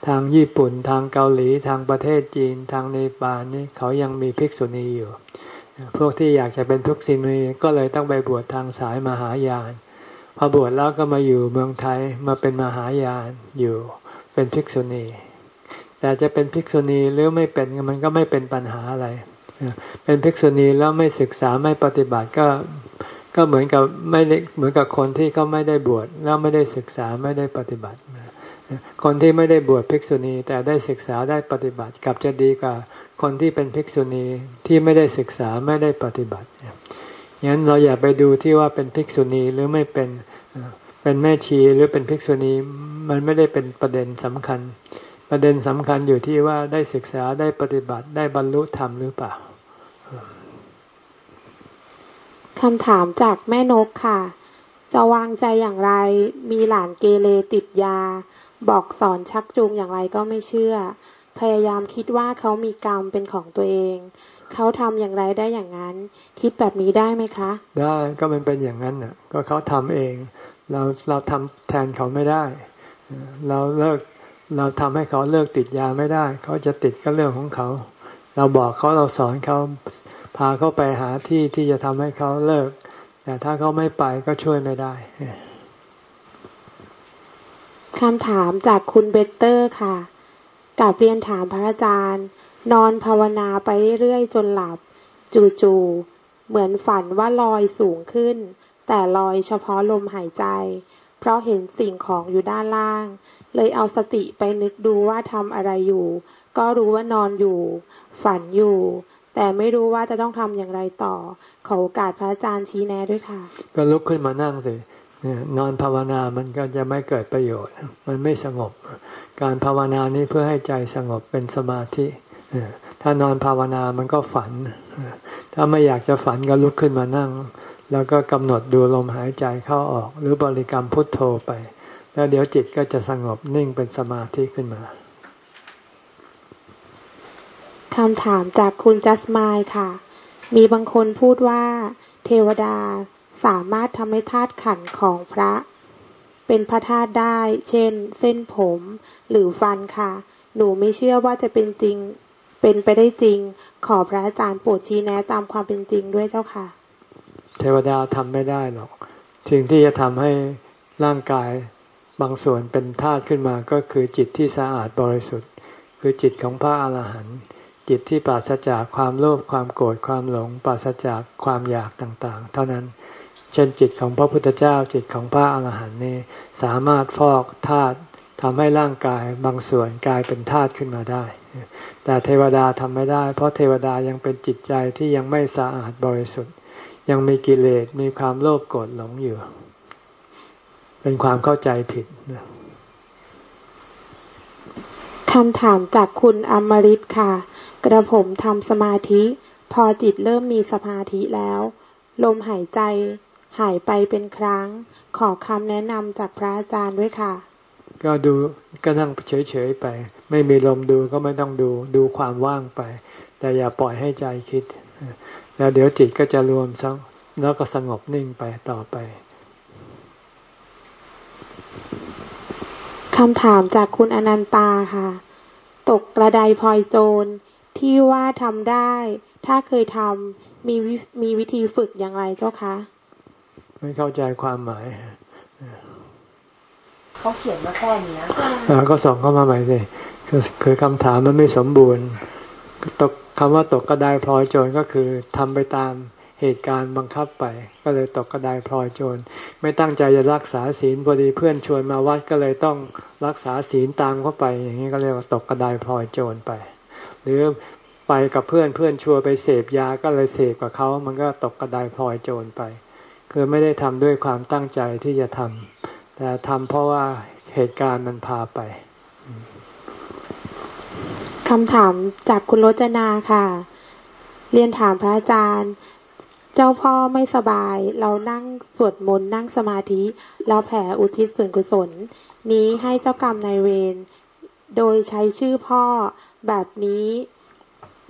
ทางญี่ปุ่น ทางเกาหลี ทางประเทศจีน ทางเนปาลนี่เขายังมีภิกษุณีอยู่ พวกที่อยากจะเป็นภิกษุณีก็เลยต้องไปบวชทางสายมหายาน พอบวชแล้วก็มาอยู่เมืองไทยมาเป็นมหายานอยู่เป็นภิกษุณี แต่จะเป็นภิกษุณีหรือไม่เป็นมันก็ไม่เป็นปัญหาอะไร เป็นภิกษุณีแล้วไม่ศึกษาไม่ปฏิบัติก็ก็เหมือนกับไม่ได้เหมือนกับคนที่เขาไม่ได้บวชแล้วไม่ได้ศึกษาไม่ได้ปฏิบัติ คนที่ไม่ได้บวชภิกษุณีแต่ได้ศึกษาได้ปฏิบัติกับจะดีกว่าคนที่เป็นภิกษุณีที่ไม่ได้ศึกษาไม่ได้ปฏิบัติงั้นเราอย่าไปดูที่ว่าเป็นภิกษุณีหรือไม่เป็นเป็นแม่ชีหรือเป็นภิกษุณีมันไม่ได้เป็นประเด็นสำคัญ ประเด็นสำคัญอยู่ที่ว่าได้ศึกษาได้ปฏิบัติได้บรรลุธรรมหรือเปล่า คำถามจากแม่นกค่ะ จะวางใจอย่างไร มีหลานเกเรติดยา บอกสอนชักจูงอย่างไรก็ไม่เชื่อ พยายามคิดว่าเขามีกรรมเป็นของตัวเอง เขาทำอย่างไรได้อย่างนั้น คิดแบบนี้ได้ไหมคะ ได้ก็มันเป็นอย่างนั้นน่ะ ก็เขาทำเอง เราเราทำแทนเขาไม่ได้ เราเลิกเราทำให้เขาเลิกติดยาไม่ได้ เขาจะติดก็เรื่องของเขา เราบอกเขาเราสอนเขา พาเขาไปหาที่ที่จะทำให้เขาเลิก แต่ถ้าเขาไม่ไปก็ช่วยไม่ได้คำถามจากคุณเบเตอร์ค่ะกับเรียนถามพระอาจารย์ นอนภาวนาไปเรื่อยๆจนหลับ จู่ๆเหมือนฝันว่าลอยสูงขึ้น แต่ลอยเฉพาะลมหายใจ เพราะเห็นสิ่งของอยู่ด้านล่าง เลยเอาสติไปนึกดูว่าทำอะไรอยู่ ก็รู้ว่านอนอยู่ ฝันอยู่ แต่ไม่รู้ว่าจะต้องทำอย่างไรต่อ ขอโอกาสพระอาจารย์ชี้แนะด้วยค่ะ ก็ลุกขึ้นมานั่งสินอนภาวนามันก็จะไม่เกิดประโยชน์ มันไม่สงบ การภาวนานี้เพื่อให้ใจสงบเป็นสมาธิ ถ้านอนภาวนามันก็ฝัน ถ้าไม่อยากจะฝันก็ลุกขึ้นมานั่ง แล้วก็กำหนดดูลมหายใจเข้าออก หรือบริกรรมพุทโธไป แล้วเดี๋ยวจิตก็จะสงบนิ่งเป็นสมาธิขึ้นมา คำถามจากคุณจัสมายค่ะ มีบางคนพูดว่า เทวดาสามารถทำให้ธาตุขันของพระ เป็นพระธาตุได้ เช่น เส้นผมหรือฟันค่ะ หนูไม่เชื่อว่าจะเป็นจริง เป็นไปได้จริง ขอพระอาจารย์โปรดชี้แนะตามความเป็นจริงด้วยเจ้าค่ะ เทวดาทำไม่ได้หรอก สิ่งที่จะทำให้ร่างกายบางส่วนเป็นธาตุขึ้นมาก็คือจิตที่สะอาดบริสุทธิ์ คือจิตของพระอาหารหันต์ จิตที่ปราศจากความโลภความโกรธความหลง ปราศจากความอยากต่างๆ เท่านั้น เช่นจิตของพระพุทธเจ้าจิตของพระอาหารหันต์นี่สามารถฟอกธาตุทำให้ร่างกายบางส่วนกลายเป็นธาตุขึ้นมาได้ แต่เทวดาทำไม่ได้ เพราะเทวดายังเป็นจิตใจที่ยังไม่สะอาดบริสุทธิ์ ยังมีกิเลสมีความโลภโกรธหลงอยู่ เป็นความเข้าใจผิด คำถามจากคุณอมริตค่ะ กระผมทำสมาธิ พอจิตเริ่มมีสมาธิแล้ว ลมหายใจ หายไปเป็นครั้ง ขอคำแนะนำจากพระอาจารย์ด้วยค่ะ ก็ดูก็นั่งเฉยๆไป ไม่มีลมดูก็ไม่ต้องดูดูความว่างไป แต่อย่าปล่อยให้ใจคิด แล้วเดี๋ยวจิตก็จะรวมแล้วก็สงบนิ่งไปต่อไป คำถามจากคุณอนันตาค่ะ ตกกระไดพลอยโจรที่ว่าทำได้ ถ้าเคยทำมีมีวิธีฝึกอย่างไรเจ้าคะ ไม่เข้าใจความหมายเขาเขียนมาแค่นี้ก็ส่งเข้ามาใหม่สิคือคือคำถามมันไม่สมบูรณ์ตกคำว่าตกกระไดพลอยโจรก็คือทำไปตาม เหตุการณ์บังคับไป ก็เลยตกกระไดพลอยโจร ไม่ตั้งใจจะรักษาศีลพอดีเพื่อนชวนมาวัดก็เลยต้องรักษาศีลตามเข้าไป อย่างนี้ก็เรียกว่าตกกระไดพลอยโจรไป หรือไปกับเพื่อนเพื่อนชวนไปเสพยาก็เลยเสพกับเขามันก็ตกกระไดพลอยโจรไป คือไม่ได้ทำด้วยความตั้งใจที่จะทำแต่ทำเพราะว่าเหตุการณ์มันพาไปคำถามจากคุณรจนาค่ะ เรียนถามพระอาจารย์ เจ้าพ่อไม่สบาย เรานั่งสวดมนต์นั่งสมาธิแล้วแผ่อุทิศส่วนกุศล นี้ให้เจ้ากรรมนายเวร โดยใช้ชื่อพ่อแบบนี้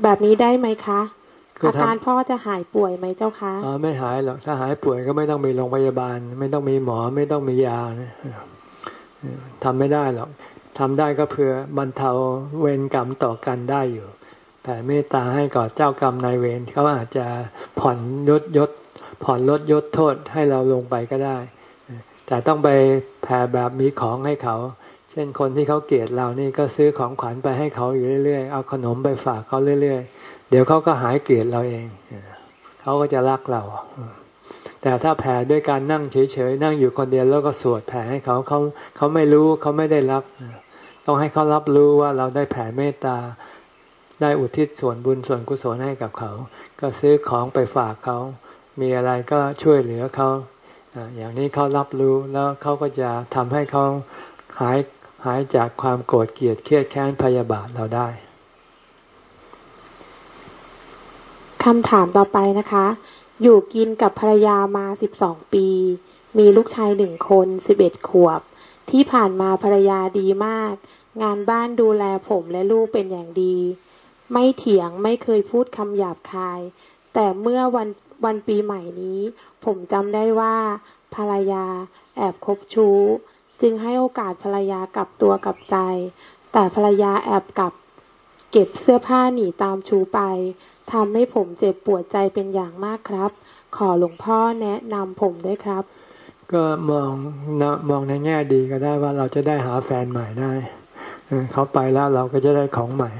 แบบนี้ได้ไหมคะ อาการพ่อจะหายป่วยไหมเจ้าคะอ๋อไม่หายหรอก ถ้าหายป่วยก็ไม่ต้องมีโรงพยาบาล ไม่ต้องมีหมอ ไม่ต้องมียานะทำไม่ได้หรอกทำได้ก็เพื่อบรรเทาเวรกรรมต่อกันได้อยู่ แผ่เมตตาให้ก่อเจ้ากรรมนายเวรเขาอาจจะผ่อนยศยศผ่อนลดยศโทษให้เราลงไปก็ได้ แต่ต้องไปแผ่แบบมีของให้เขา เช่นคนที่เขาเกลียดเรานี่ก็ซื้อของขวัญไปให้เขาอยู่เรื่อยๆ เอาขนมไปฝากเขาเรื่อย ๆ เดี๋ยวเขาก็หายเกลียดเราเอง เขาก็จะรักเรา แต่ถ้าแผ่ด้วยการนั่งเฉยๆ นั่งอยู่คนเดียวแล้วก็สวดแผ่ให้เขาเขาเขาไม่รู้เขาไม่ได้รับ ต้องให้เขารับรู้ว่าเราได้แผ่เมตตา ได้อุทิศส่วนบุญส่วนกุศลให้กับเขา ก็ซื้อของไปฝากเขา มีอะไรก็ช่วยเหลือเขา อย่างนี้เขารับรู้แล้วเขาก็จะทำให้เขาหายหายจากความโกรธเกลียดเครียดแค้นพยาบาทเราได้คำถามต่อไปนะคะ อยู่กินกับภรรยามาสิบสองปี มีลูกชายหนึ่งคนสิบเอ็ดขวบ ที่ผ่านมาภรรยาดีมาก งานบ้านดูแลผมและลูกเป็นอย่างดี ไม่เถียงไม่เคยพูดคำหยาบคาย แต่เมื่อวันวันปีใหม่นี้ ผมจำได้ว่า ภรรยา แอบคบชู้ จึงให้โอกาสภรรยากลับตัวกลับใจ แต่ภรรยาแอบกลับ เก็บเสื้อผ้าหนีตามชูไปทำให้ผมเจ็บปวดใจเป็นอย่างมากครับ ขอหลวงพ่อแนะนำผมด้วยครับ ก็มองนะมองในแง่ดีก็ได้ว่าเราจะได้หาแฟนใหม่ได้เขาไปแล้วเราก็จะได้ของใหม่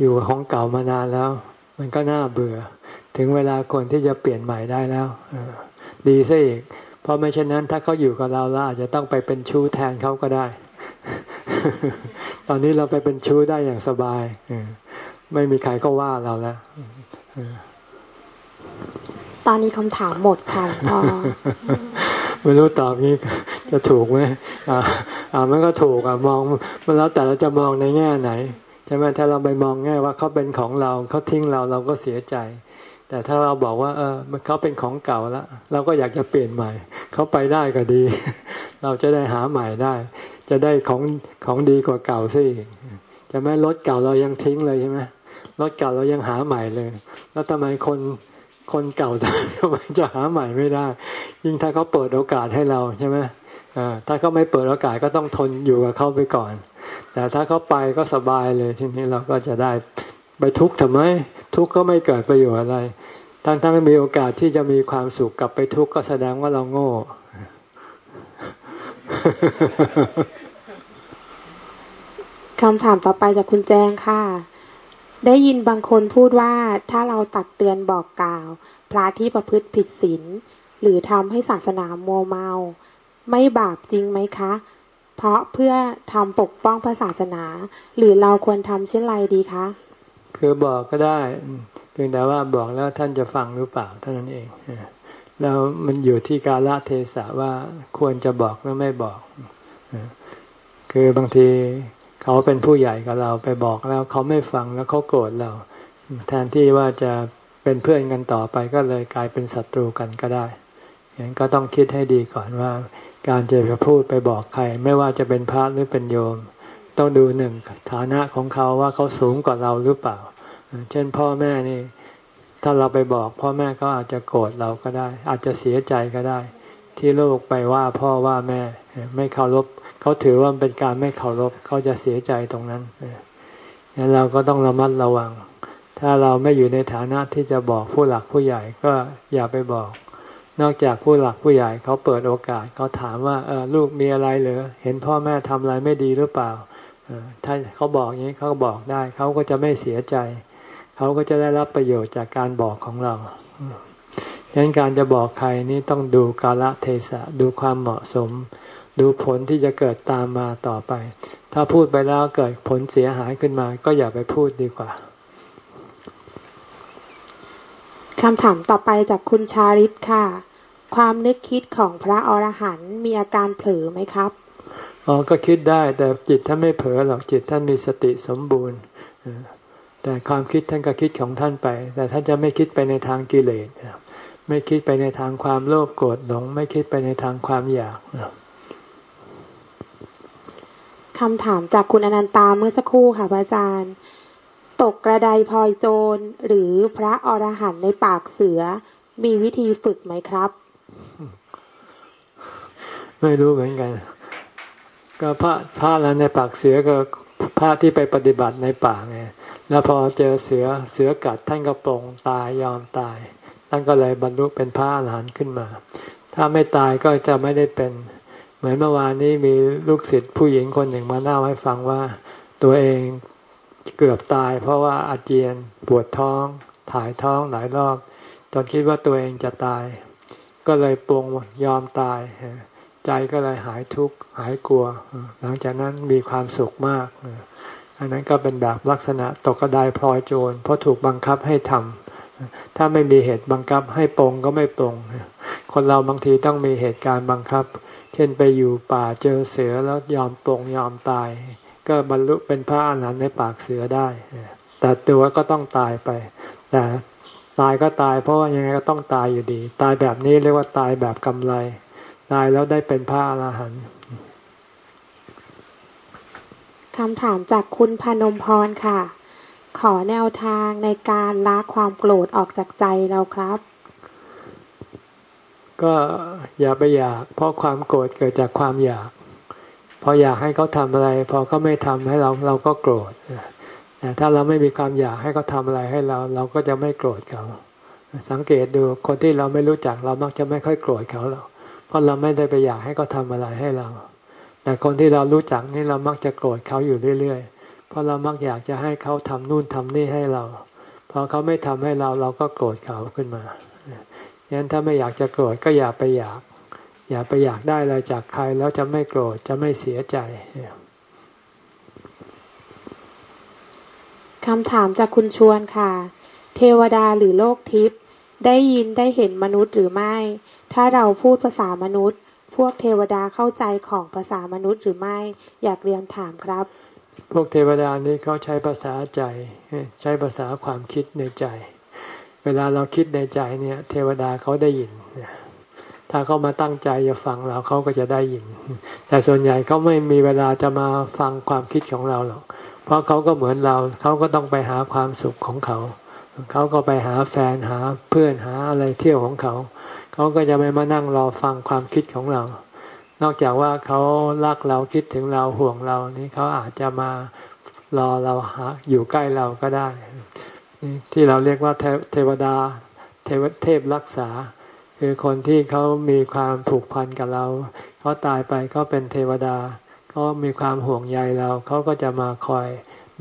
อยู่ของเก่ามานานแล้ว มันก็น่าเบื่อ ถึงเวลาคนที่จะเปลี่ยนใหม่ได้แล้วดีซะอีก เพราะไม่เช่นนั้น ถ้าเขาอยู่กับเราเราอาจจะต้องไปเป็นชู้แทนเขาก็ได้ ตอนนี้เราไปเป็นชู้ได้อย่างสบายไม่มีใครก็ว่าเราแล้วตอนนี้คำถามหมดค่ะพ่อไม่รู้ตอบนี้จะถูกไหมอ่าอ่ามันก็ถูกอะมองมันแล้วแต่เราจะมองในแง่ไหน ใช่ไหมถ้าเราไปมองง่ายว่าเขาเป็นของเราเขาทิ้งเราเราก็เสียใจ แต่ถ้าเราบอกว่า เออเขาเป็นของเก่าแล้วเราก็อยากจะเปลี่ยนใหม่เขาไปได้ก็ดี เราจะได้หาใหม่ได้ จะได้ของของดีกว่าเก่าซิจะไม่รถเก่าเรายังทิ้งเลยใช่ไหมรถเก่าเรายังหาใหม่เลย แล้วทำไมคนคนเก่าทำไมจะหาใหม่ไม่ได้ ยิ่งถ้าเขาเปิดโอกาสให้เราใช่ไหมถ้าเขาไม่เปิดโอกาสก็ต้องทนอยู่กับเขาไปก่อน แต่ถ้าเขาไปก็สบายเลยทีนี้เราก็จะได้ไปทุกข์ทำไม ทุกข์ก็ไม่เกิดประโยชน์อะไร ทั้งทั้งมีโอกาสที่จะมีความสุขกลับไปทุกข์ก็แสดงว่าเราโง่คำถามต่อไปจากคุณแจงค่ะ ได้ยินบางคนพูดว่าถ้าเราตักเตือนบอกกล่าว พระที่ประพฤติผิดศีลหรือทำให้ศาสนาโมเมา ไม่บาปจริงไหมคะ เพราะเพื่อทำปกป้องพระศาสนา หรือเราควรทำเช่นไรดีคะ คือบอกก็ได้เพียงแต่ว่าบอกแล้วท่านจะฟังหรือเปล่าเท่านั้นเองแล้วมันอยู่ที่กาลเทศะว่าควรจะบอกหรือไม่บอกคือบางทีเขาเป็นผู้ใหญ่กับเราไปบอกแล้วเขาไม่ฟังแล้วเขาโกรธเรา แทนที่ว่าจะเป็นเพื่อนกันต่อไปก็เลยกลายเป็นศัตรูกันก็ได้ อย่างก็ต้องคิดให้ดีก่อนว่า การจะไปพูดไปบอกใคร ไม่ว่าจะเป็นพระหรือเป็นโยม ต้องดูหนึ่งฐานะของเขาว่าเขาสูงกว่าเราหรือเปล่า เช่นพ่อแม่นี่ ถ้าเราไปบอก พ่อแม่ก็อาจจะโกรธเราก็ได้ อาจจะเสียใจก็ได้ ที่ลูกไปว่าพ่อว่าแม่ ไม่เคารพเขาถือว่าเป็นการไม่เคารพเขาจะเสียใจตรงนั้นงั้นเราก็ต้องระมัดระวัง ถ้าเราไม่อยู่ในฐานะที่จะบอกผู้หลักผู้ใหญ่ก็อย่าไปบอก นอกจากผู้หลักผู้ใหญ่เขาเปิดโอกาสเขาถามว่าเออลูกมีอะไรเหรือเห็นพ่อแม่ทำอะไรไม่ดีหรือเปล่าถ้าเขาบอกอย่างนี้เขาบอกได้ เขาก็จะไม่เสียใจ เขาก็จะได้รับประโยชน์จากการบอกของเราดังนั้นการจะบอกใครนี่ต้องดูกาลเทศะดูความเหมาะสม ดูผลที่จะเกิดตามมาต่อไป ถ้าพูดไปแล้วเกิดผลเสียหายขึ้นมา ก็อย่าไปพูดดีกว่า คำถามต่อไปจากคุณชาริตค่ะ ความนึกคิดของพระอรหันต์มีอาการเผลอไหมครับอ๋อก็คิดได้แต่จิตท่านไม่เผลอหรอกจิตท่านมีสติสมบูรณ์แต่ความคิดท่านก็คิดของท่านไป แต่ท่านจะไม่คิดไปในทางกิเลสไม่คิดไปในทางความโลภโกรธหลง ไม่คิดไปในทางความอยากคำถามจากคุณอนันตาเมื่อสักครู่ค่ะพระอาจารย์ ตกกระไดพลอยโจรหรือพระอรหันต์ในปากเสือ มีวิธีฝึกไหมครับ ไม่รู้เหมือนกัน ก็พระพระแล้วในปากเสือก็พระที่ไปปฏิบัติในป่าไงแล้วพอเจอเสือเสือกัดท่านก็ปรงตายยอมตายท่านก็เลยบรรลุเป็นพระอรหันต์ขึ้นมา ถ้าไม่ตายก็จะไม่ได้เป็น เหมือนเมื่อวานนี้มีลูกศิษย์ผู้หญิงคนหนึ่งมาเล่าให้ฟังว่า ตัวเอง เกือบตาย เพราะว่าอาเจียนปวดท้อง ถ่ายท้องหลายรอบ จนคิดว่าตัวเองจะตาย ก็เลยปรงยอมตาย ใจก็เลยหายทุกข์หายกลัว หลังจากนั้นมีความสุขมาก อันนั้นก็เป็นแบบลักษณะตกกระไดพลอยโจร เพราะถูกบังคับให้ทำถ้าไม่มีเหตุบังคับให้ปรงก็ไม่ปรงคนเราบางทีต้องมีเหตุการณ์บังคับ เช่นไปอยู่ป่าเจอเสือแล้วยอมปรงยอมตาย ก็บรรลุเป็นพระอรหันต์ในปากเสือได้ แต่ตัวก็ต้องตายไป แต่ตายก็ตาย เพราะว่ายังไงก็ต้องตายอยู่ดี ตายแบบนี้เรียกว่าตายแบบกำไร ตายแล้วได้เป็นพระอรหันต์คำถามจากคุณพนมพรค่ะ ขอแนวทางในการละความโกรธออกจากใจเราครับ ก็อย่าไปอยาก เพราะความโกรธเกิดจากความอยาก พออยากให้เขาทำอะไร พอเขาไม่ทำให้เราเราก็โกรธแต่ถ้าเราไม่มีความอยากให้เขาทาอะไรให้เรา เราก็จะไม่โกรธเขา สังเกตดูคนที่เราไม่รู้จักเรามักจะไม่ค่อยโกรธเขาหรอกเพราะเราไม่ได้ไปอยากให้เขาทาอะไรให้เรา แต่คนที่เรารู้จักนี่เรามักจะโกรธเขาอยู่เรื่อยๆ เพราะเรามักอยากจะให้เขาทำนู่นทำนี่ให้เรา พอเขาไม่ทำให้เราเราก็โกรธเขาขึ้นมาดังนั้นถ้าไม่อยากจะโกรธก็อย่าไปอยาก อย่าไปอยากได้อะไรจากใครแล้วจะไม่โกรธจะไม่เสียใจคำถามจากคุณชวนค่ะ เทวดาหรือโลกทิพย์ได้ยินได้เห็นมนุษย์หรือไม่ ถ้าเราพูดภาษามนุษย์ พวกเทวดาเข้าใจของภาษามนุษย์หรือไม่ อยากเรียนถามครับ พวกเทวดานี้เขาใช้ภาษาใจ ใช้ภาษาความคิดในใจ เวลาเราคิดในใจเนี่ย เทวดาเขาได้ยิน ถ้าเขามาตั้งใจจะฟังเราเขาก็จะได้ยิน แต่ส่วนใหญ่เขาไม่มีเวลาจะมาฟังความคิดของเราหรอก เพราะเขาก็เหมือนเราเขาก็ต้องไปหาความสุขของเขา เขาก็ไปหาแฟนหาเพื่อนหาอะไรเที่ยวของเขา เขาก็จะไม่มานั่งรอฟังความคิดของเรา นอกจากว่าเขารักเราคิดถึงเราห่วงเรานี่เขาอาจจะมารอเราหาอยู่ใกล้เราก็ได้ ที่เราเรียกว่าเทวดาเทวเทพรักษา คือคนที่เขามีความผูกพันกับเรา เขาตายไปเขาเป็นเทวดาเขามีความห่วงใยเราเขาก็จะมาคอย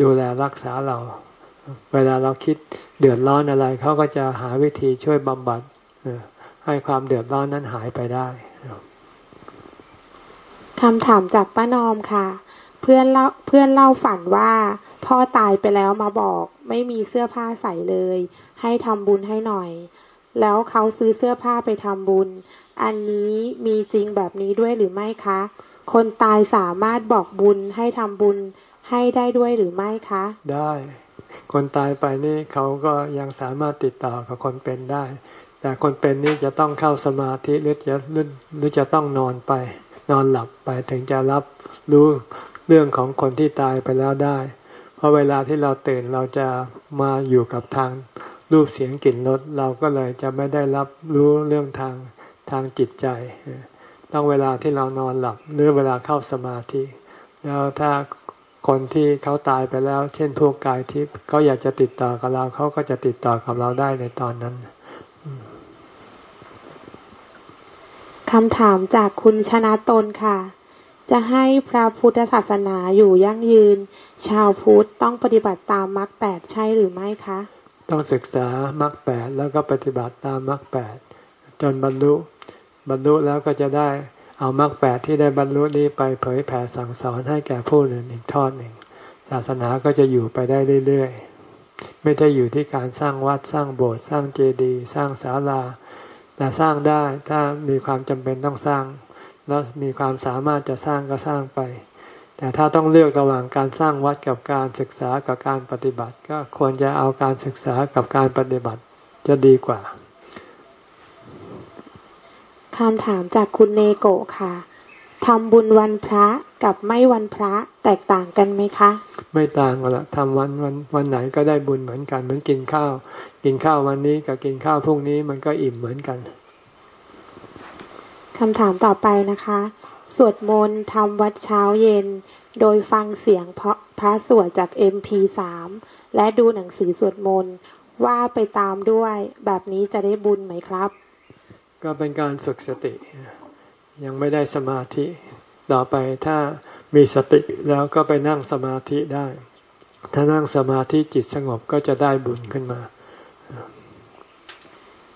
ดูแลรักษาเรา เวลาเราคิดเดือดร้อนอะไรเขาก็จะหาวิธีช่วยบำบัดให้ความเดือดร้อนนั้นหายไปได้คำถามจากป้านอมค่ะ เพื่อนเล่าเพื่อนเล่าฝันว่า พ่อตายไปแล้วมาบอก ไม่มีเสื้อผ้าใส่เลย ให้ทำบุญให้หน่อย แล้วเขาซื้อเสื้อผ้าไปทำบุญ อันนี้มีจริงแบบนี้ด้วยหรือไม่คะ คนตายสามารถบอกบุญให้ทำบุญให้ได้ด้วยหรือไม่คะ ได้ คนตายไปนี่เขาก็ยังสามารถติดต่อกับคนเป็นได้ แต่คนเป็นนี่จะต้องเข้าสมาธิหรือจะหรือจะต้องนอนไป นอนหลับไปถึงจะรับรู้เรื่องของคนที่ตายไปแล้วได้ เพราะเวลาที่เราตื่นเราจะมาอยู่กับทาง รูปเสียงกลิ่นรสเราก็เลยจะไม่ได้รับรู้เรื่องทางทางจิตใจ ต้องเวลาที่เรานอนหลับหรือเวลาเข้าสมาธิ แล้วถ้าคนที่เขาตายไปแล้ว เช่นพวกกายทิพย์เขาอยากจะติดต่อกับเราเขาก็จะติดต่อกับเราได้ในตอนนั้นคำถามจากคุณชนะตนค่ะ จะให้พระพุทธศาสนาอยู่ยั่งยืน ชาวพุทธต้องปฏิบัติตามมรรคแปดใช่หรือไม่คะ ต้องศึกษามรรคแปดแล้วก็ปฏิบัติตามมรรคแปดจนบรรลุ บรรลุแล้วก็จะได้เอามรรคแปดที่ได้บรรลุนี้ไปเผยแผ่สั่งสอนให้แก่ผู้อื่นอีกทอดหนึ่ง ศาสนาก็จะอยู่ไปได้เรื่อยๆ ไม่ได้อยู่ที่การสร้างวัดสร้างโบสถ์สร้างเจดีย์สร้างศาลา แต่สร้างได้ถ้ามีความจำเป็นต้องสร้าง แล้วมีความสามารถจะสร้างก็สร้างไป แต่ถ้าต้องเลือกระหว่างการสร้างวัดกับการศึกษากับการปฏิบัติ ก็ควรจะเอาการศึกษากับการปฏิบัติจะดีกว่าคำถามจากคุณเนโกะค่ะทำบุญวันพระกับไม่วันพระแตกต่างกันไหมคะ ไม่ต่างกันละทำวันวันวันไหนก็ได้บุญเหมือนกัน เหมือนกินข้าว กินข้าววันนี้กับกินข้าวพรุ่งนี้มันก็อิ่มเหมือนกันคำถามต่อไปนะคะ สวดมนต์ทำวัดเช้าเย็น โดยฟังเสียงเพราะพระสวดจาก MP3 และดูหนังสือสวดมนต์ว่าไปตามด้วยแบบนี้จะได้บุญไหมครับ ก็เป็นการฝึกสติ ยังไม่ได้สมาธิ ต่อไปถ้ามีสติแล้วก็ไปนั่งสมาธิได้ ถ้านั่งสมาธิจิตสงบก็จะได้บุญขึ้นมา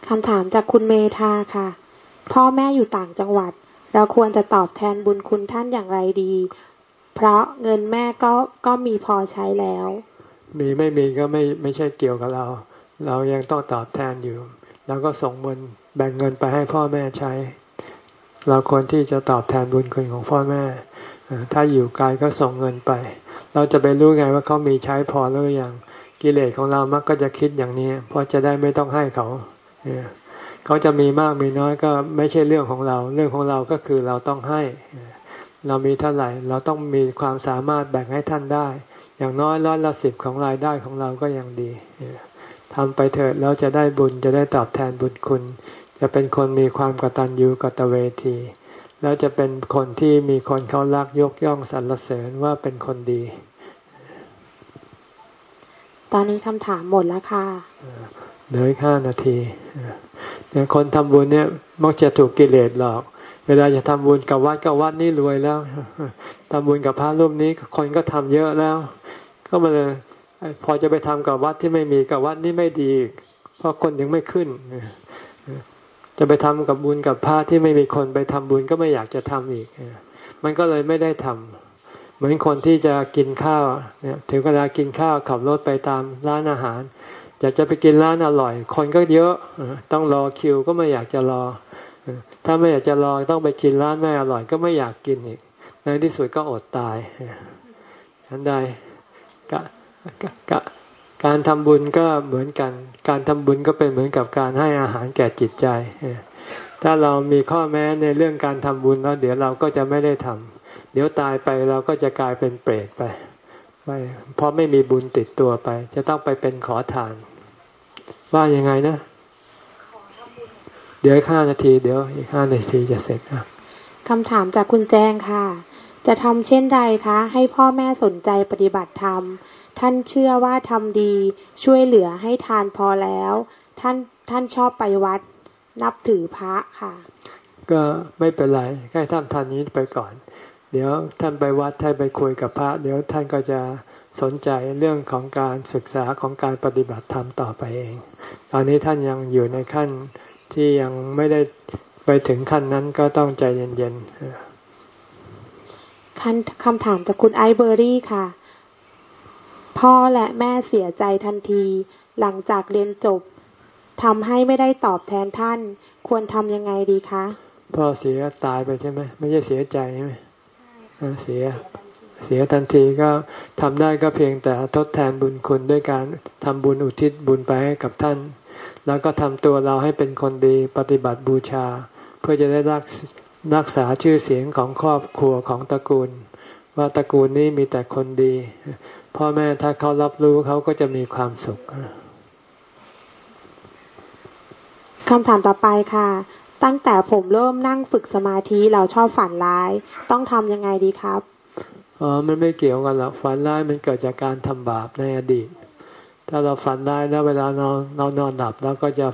คำถามจากคุณเมธาค่ะ พ่อแม่อยู่ต่างจังหวัด เราควรจะตอบแทนบุญคุณท่านอย่างไรดี เพราะเงินแม่ก็ก็มีพอใช้แล้ว มีไม่มีก็ไม่ไม่ใช่เกี่ยวกับเรา เรายังต้องตอบแทนอยู่เราก็ส่งเงินแบ่งเงินไปให้พ่อแม่ใช้ เราควรที่จะตอบแทนบุญคุณของพ่อแม่ ถ้าอยู่ไกลก็ส่งเงินไป เราจะไปรู้ไงว่าเขามีใช้พอหรือยังกิเลสของเรามักก็จะคิดอย่างนี้ เพราะจะได้ไม่ต้องให้เขา เขาจะมีมากมีน้อยก็ไม่ใช่เรื่องของเรา เรื่องของเราก็คือเราต้องให้ เรามีเท่าไหร่ เราต้องมีความสามารถแบ่งให้ท่านได้ อย่างน้อยร้อยละสิบของรายได้ของเราก็ยังดีทำไปเถิดแล้วจะได้บุญจะได้ตอบแทนบุญคุณ จะเป็นคนมีความกตัญญูกตเวที แล้วจะเป็นคนที่มีคนเขารักยกย่องสรรเสริญว่าเป็นคนดี ตอนนี้คำถามหมดแล้วค่ะ เหลือห้านาทีเนี่ยคนทำบุญเนี่ยมักจะถูกกิเลสหลอก เวลาจะทำบุญกับวัดกับวัดนี่รวยแล้วทำบุญกับพระรูปนี้คนก็ทำเยอะแล้ว ก็มาเลยพอจะไปทำกับวัดที่ไม่มีกับวัดนี่ไม่ดีเพราะคนยังไม่ขึ้นจะไปทำกับบุญกับพระที่ไม่มีคนไปทำบุญก็ไม่อยากจะทำอีก มันก็เลยไม่ได้ทำเหมือนคนที่จะกินข้าวเนี่ยถึงเวลากินข้าวขับรถไปตามร้านอาหาร อยากจะไปกินร้านอร่อย คนก็เยอะต้องรอคิวก็ไม่อยากจะรอ ถ้าไม่อยากจะรอต้องไปกินร้านไม่อร่อย ก็ไม่อยากกินอีก ในที่สุดก็อดตายฉันใดการทำบุญก็เหมือนกัน การทำบุญก็เป็นเหมือนกับการให้อาหารแก่จิตใจ ถ้าเรามีข้อแม้ในเรื่องการทำบุญแล้วเดี๋ยวเราก็จะไม่ได้ทำ เดี๋ยวตายไปเราก็จะกลายเป็นเปรตไปไปเพราะไม่มีบุญติดตัวไป จะต้องไปเป็นขอทาน ว่ายังไงนะ เดี๋ยวอีกห้านาที เดี๋ยวอีกห้านาทีจะเสร็จอะคำถามจากคุณแจงค่ะ จะทำเช่นไรคะ ให้พ่อแม่สนใจปฏิบัติธรรม ท่านเชื่อว่าทำดี ช่วยเหลือให้ทานพอแล้ว ท่านท่านชอบไปวัด นับถือพระค่ะ ก็ไม่เป็นไรแค่ท่านทานนี้ไปก่อน เดี๋ยวท่านไปวัดท่านไปคุยกับพระ เดี๋ยวท่านก็จะ สนใจเรื่องของการศึกษาของการปฏิบัติธรรมต่อไปเอง ตอนนี้ท่านยังอยู่ในขั้นที่ยังไม่ได้ไปถึงขั้นนั้นก็ต้องใจเย็นๆคำถามจากคุณไอเบอรี่ค่ะ พ่อและแม่เสียใจทันที หลังจากเรียนจบทำให้ไม่ได้ตอบแทนท่าน ควรทำยังไงดีคะ พ่อเสียตายไปใช่ไหมไม่ใช่เสียใจใช่ไหมเสีย เสียทันทีก็ทำได้ก็เพียงแต่ทดแทนบุญคุณด้วยการทำบุญอุทิศบุญไปให้กับท่าน แล้วก็ทำตัวเราให้เป็นคนดีปฏิบัติบูชา เพื่อจะได้รักรักษาชื่อเสียงของครอบครัวของตระกูล ว่าตระกูลนี้มีแต่คนดี พ่อแม่ถ้าเขารับรู้เขาก็จะมีความสุขคำถามต่อไปค่ะ ตั้งแต่ผมเริ่มนั่งฝึกสมาธิเราชอบฝันร้าย ต้องทำยังไงดีครับ อ๋อมันไม่เกี่ยวกันหรอกฝันร้ายมันเกิดจากการทำบาปในอดีต ถ้าเราฝันร้ายแล้วเวลาเราเรานอนหลับเราก็จะ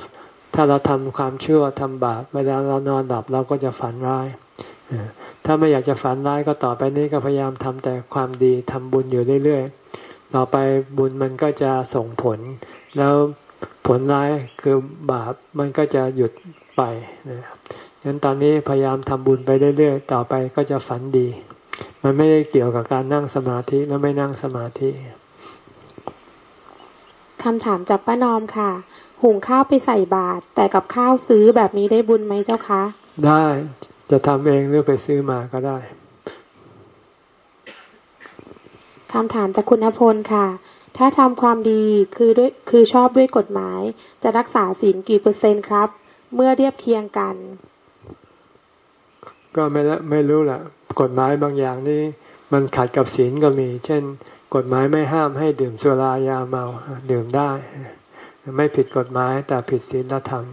ถ้าเราทำความชั่วทำบาปเวลาเรานอนหลับเราก็จะฝันร้ายถ้าไม่อยากจะฝันร้ายก็ต่อไปนี้ก็พยายามทำแต่ความดีทำบุญอยู่เรื่อยๆ ต่อไปบุญมันก็จะส่งผล แล้วผลร้ายคือบาปมันก็จะหยุดไปนะครับงั้นตอนนี้พยายามทำบุญไปเรื่อยๆ ต่อไปก็จะฝันดี มันไม่ได้เกี่ยวกับการนั่งสมาธิแล้วไม่นั่งสมาธิคำถามจากป้านอมค่ะ หุงข้าวไปใส่บาตรแต่กับข้าวซื้อแบบนี้ได้บุญไหมเจ้าคะ ได้จะทำเองหรือไปซื้อมาก็ได้คำถามจากคุณพลค่ะ ถ้าทำความดีคือด้วยคือชอบด้วยกฎหมาย จะรักษาศีลกี่เปอร์เซ็นต์ครับ เมื่อเทียบเคียงกัน ก็ไม่ละไม่รู้แหละกฎหมายบางอย่างนี่มันขัดกับศีลก็มี เช่น กฎหมายไม่ห้ามให้ดื่มสุรายาเมาดื่มได้ ไม่ผิดกฎหมายแต่ผิดศีลธรรม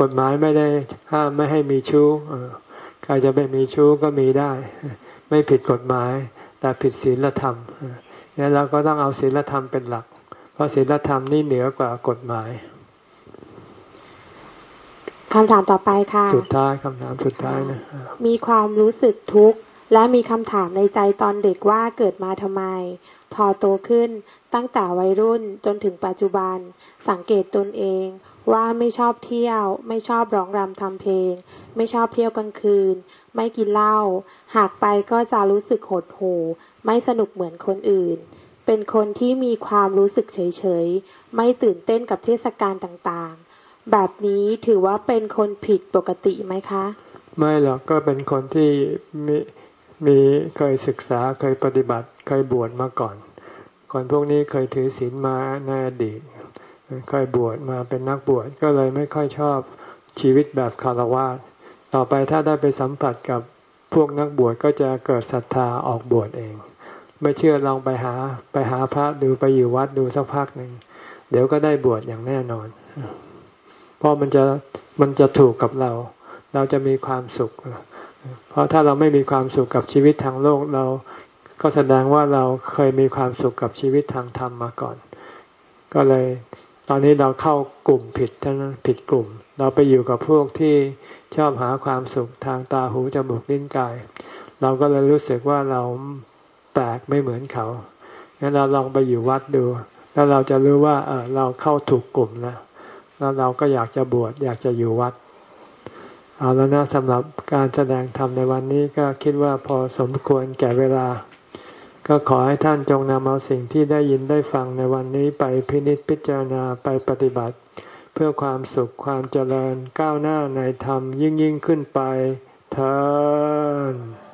กฎหมายไม่ได้ห้ามไม่ให้มีชู้ใครจะไปมีชู้ก็มีได้ ไม่ผิดกฎหมาย แต่ผิดศีลธรรมเนี่ยเราก็ต้องเอาศีลธรรมเป็นหลัก เพราะศีลธรรมนี่เหนือกว่ากฎหมาย คำถามต่อไปค่ะ สุดท้ายคำถามสุดท้ายนะ มีความรู้สึกทุกข์และมีคำถามในใจตอนเด็กว่าเกิดมาทำไม พอโตขึ้นตั้งแต่วัยรุ่นจนถึงปัจจุบัน สังเกตตนเองว่าไม่ชอบเที่ยว ไม่ชอบร้องรำทำเพลง ไม่ชอบเที่ยวกลางคืน ไม่กินเหล้าหากไปก็จะรู้สึกหดหู่ไม่สนุกเหมือนคนอื่น เป็นคนที่มีความรู้สึกเฉยๆ ไม่ตื่นเต้นกับเทศกาลต่าง แบบนี้ถือว่าเป็นคนผิดปกติไหมคะ ไม่หรอกก็เป็นคนที่มีมีเคยศึกษาเคยปฏิบัติ เคยบวชมาก่อน คนพวกนี้เคยถือศีลมาในอดีตเคยบวชมาเป็นนักบวชก็เลยไม่ค่อยชอบชีวิตแบบคารวะต่อไปถ้าได้ไปสัมผัสกับพวกนักบวชก็จะเกิดศรัทธาออกบวชเอง ไม่เชื่อลองไปหาไปหาพระดูไปอยู่วัดดูสักพักหนึ่งเดี๋ยวก็ได้บวชอย่างแน่นอน เพราะมันจะมันจะถูกกับเรา เราจะมีความสุข เพราะถ้าเราไม่มีความสุขกับชีวิตทางโลกเรา ก็แสดงว่าเราเคยมีความสุขกับชีวิตทางธรรมมาก่อน ก็เลย ตอนนี้เราเข้ากลุ่มผิดท่านั้นผิดกลุ่ม เราไปอยู่กับพวกที่ชอบหาความสุขทางตาหูจมูกลิ้นกาย เราก็เลยรู้สึกว่าเราแปลกไม่เหมือนเขางั้นเราลองไปอยู่วัดดู แล้วเราจะรู้ว่าเออเราเข้าถูกกลุ่มแล้ว แล้วเราก็อยากจะบวชอยากจะอยู่วัด เอาแล้วนะสำหรับการแสดงธรรมในวันนี้ก็คิดว่าพอสมควรแก่เวลา ก็ขอให้ท่านจงนำเอาสิ่งที่ได้ยินได้ฟังในวันนี้ไปพินิจพิจารณาไปปฏิบัติ เพื่อความสุขความเจริญก้าวหน้าในธรรมยิ่งยิ่งขึ้นไปเธอ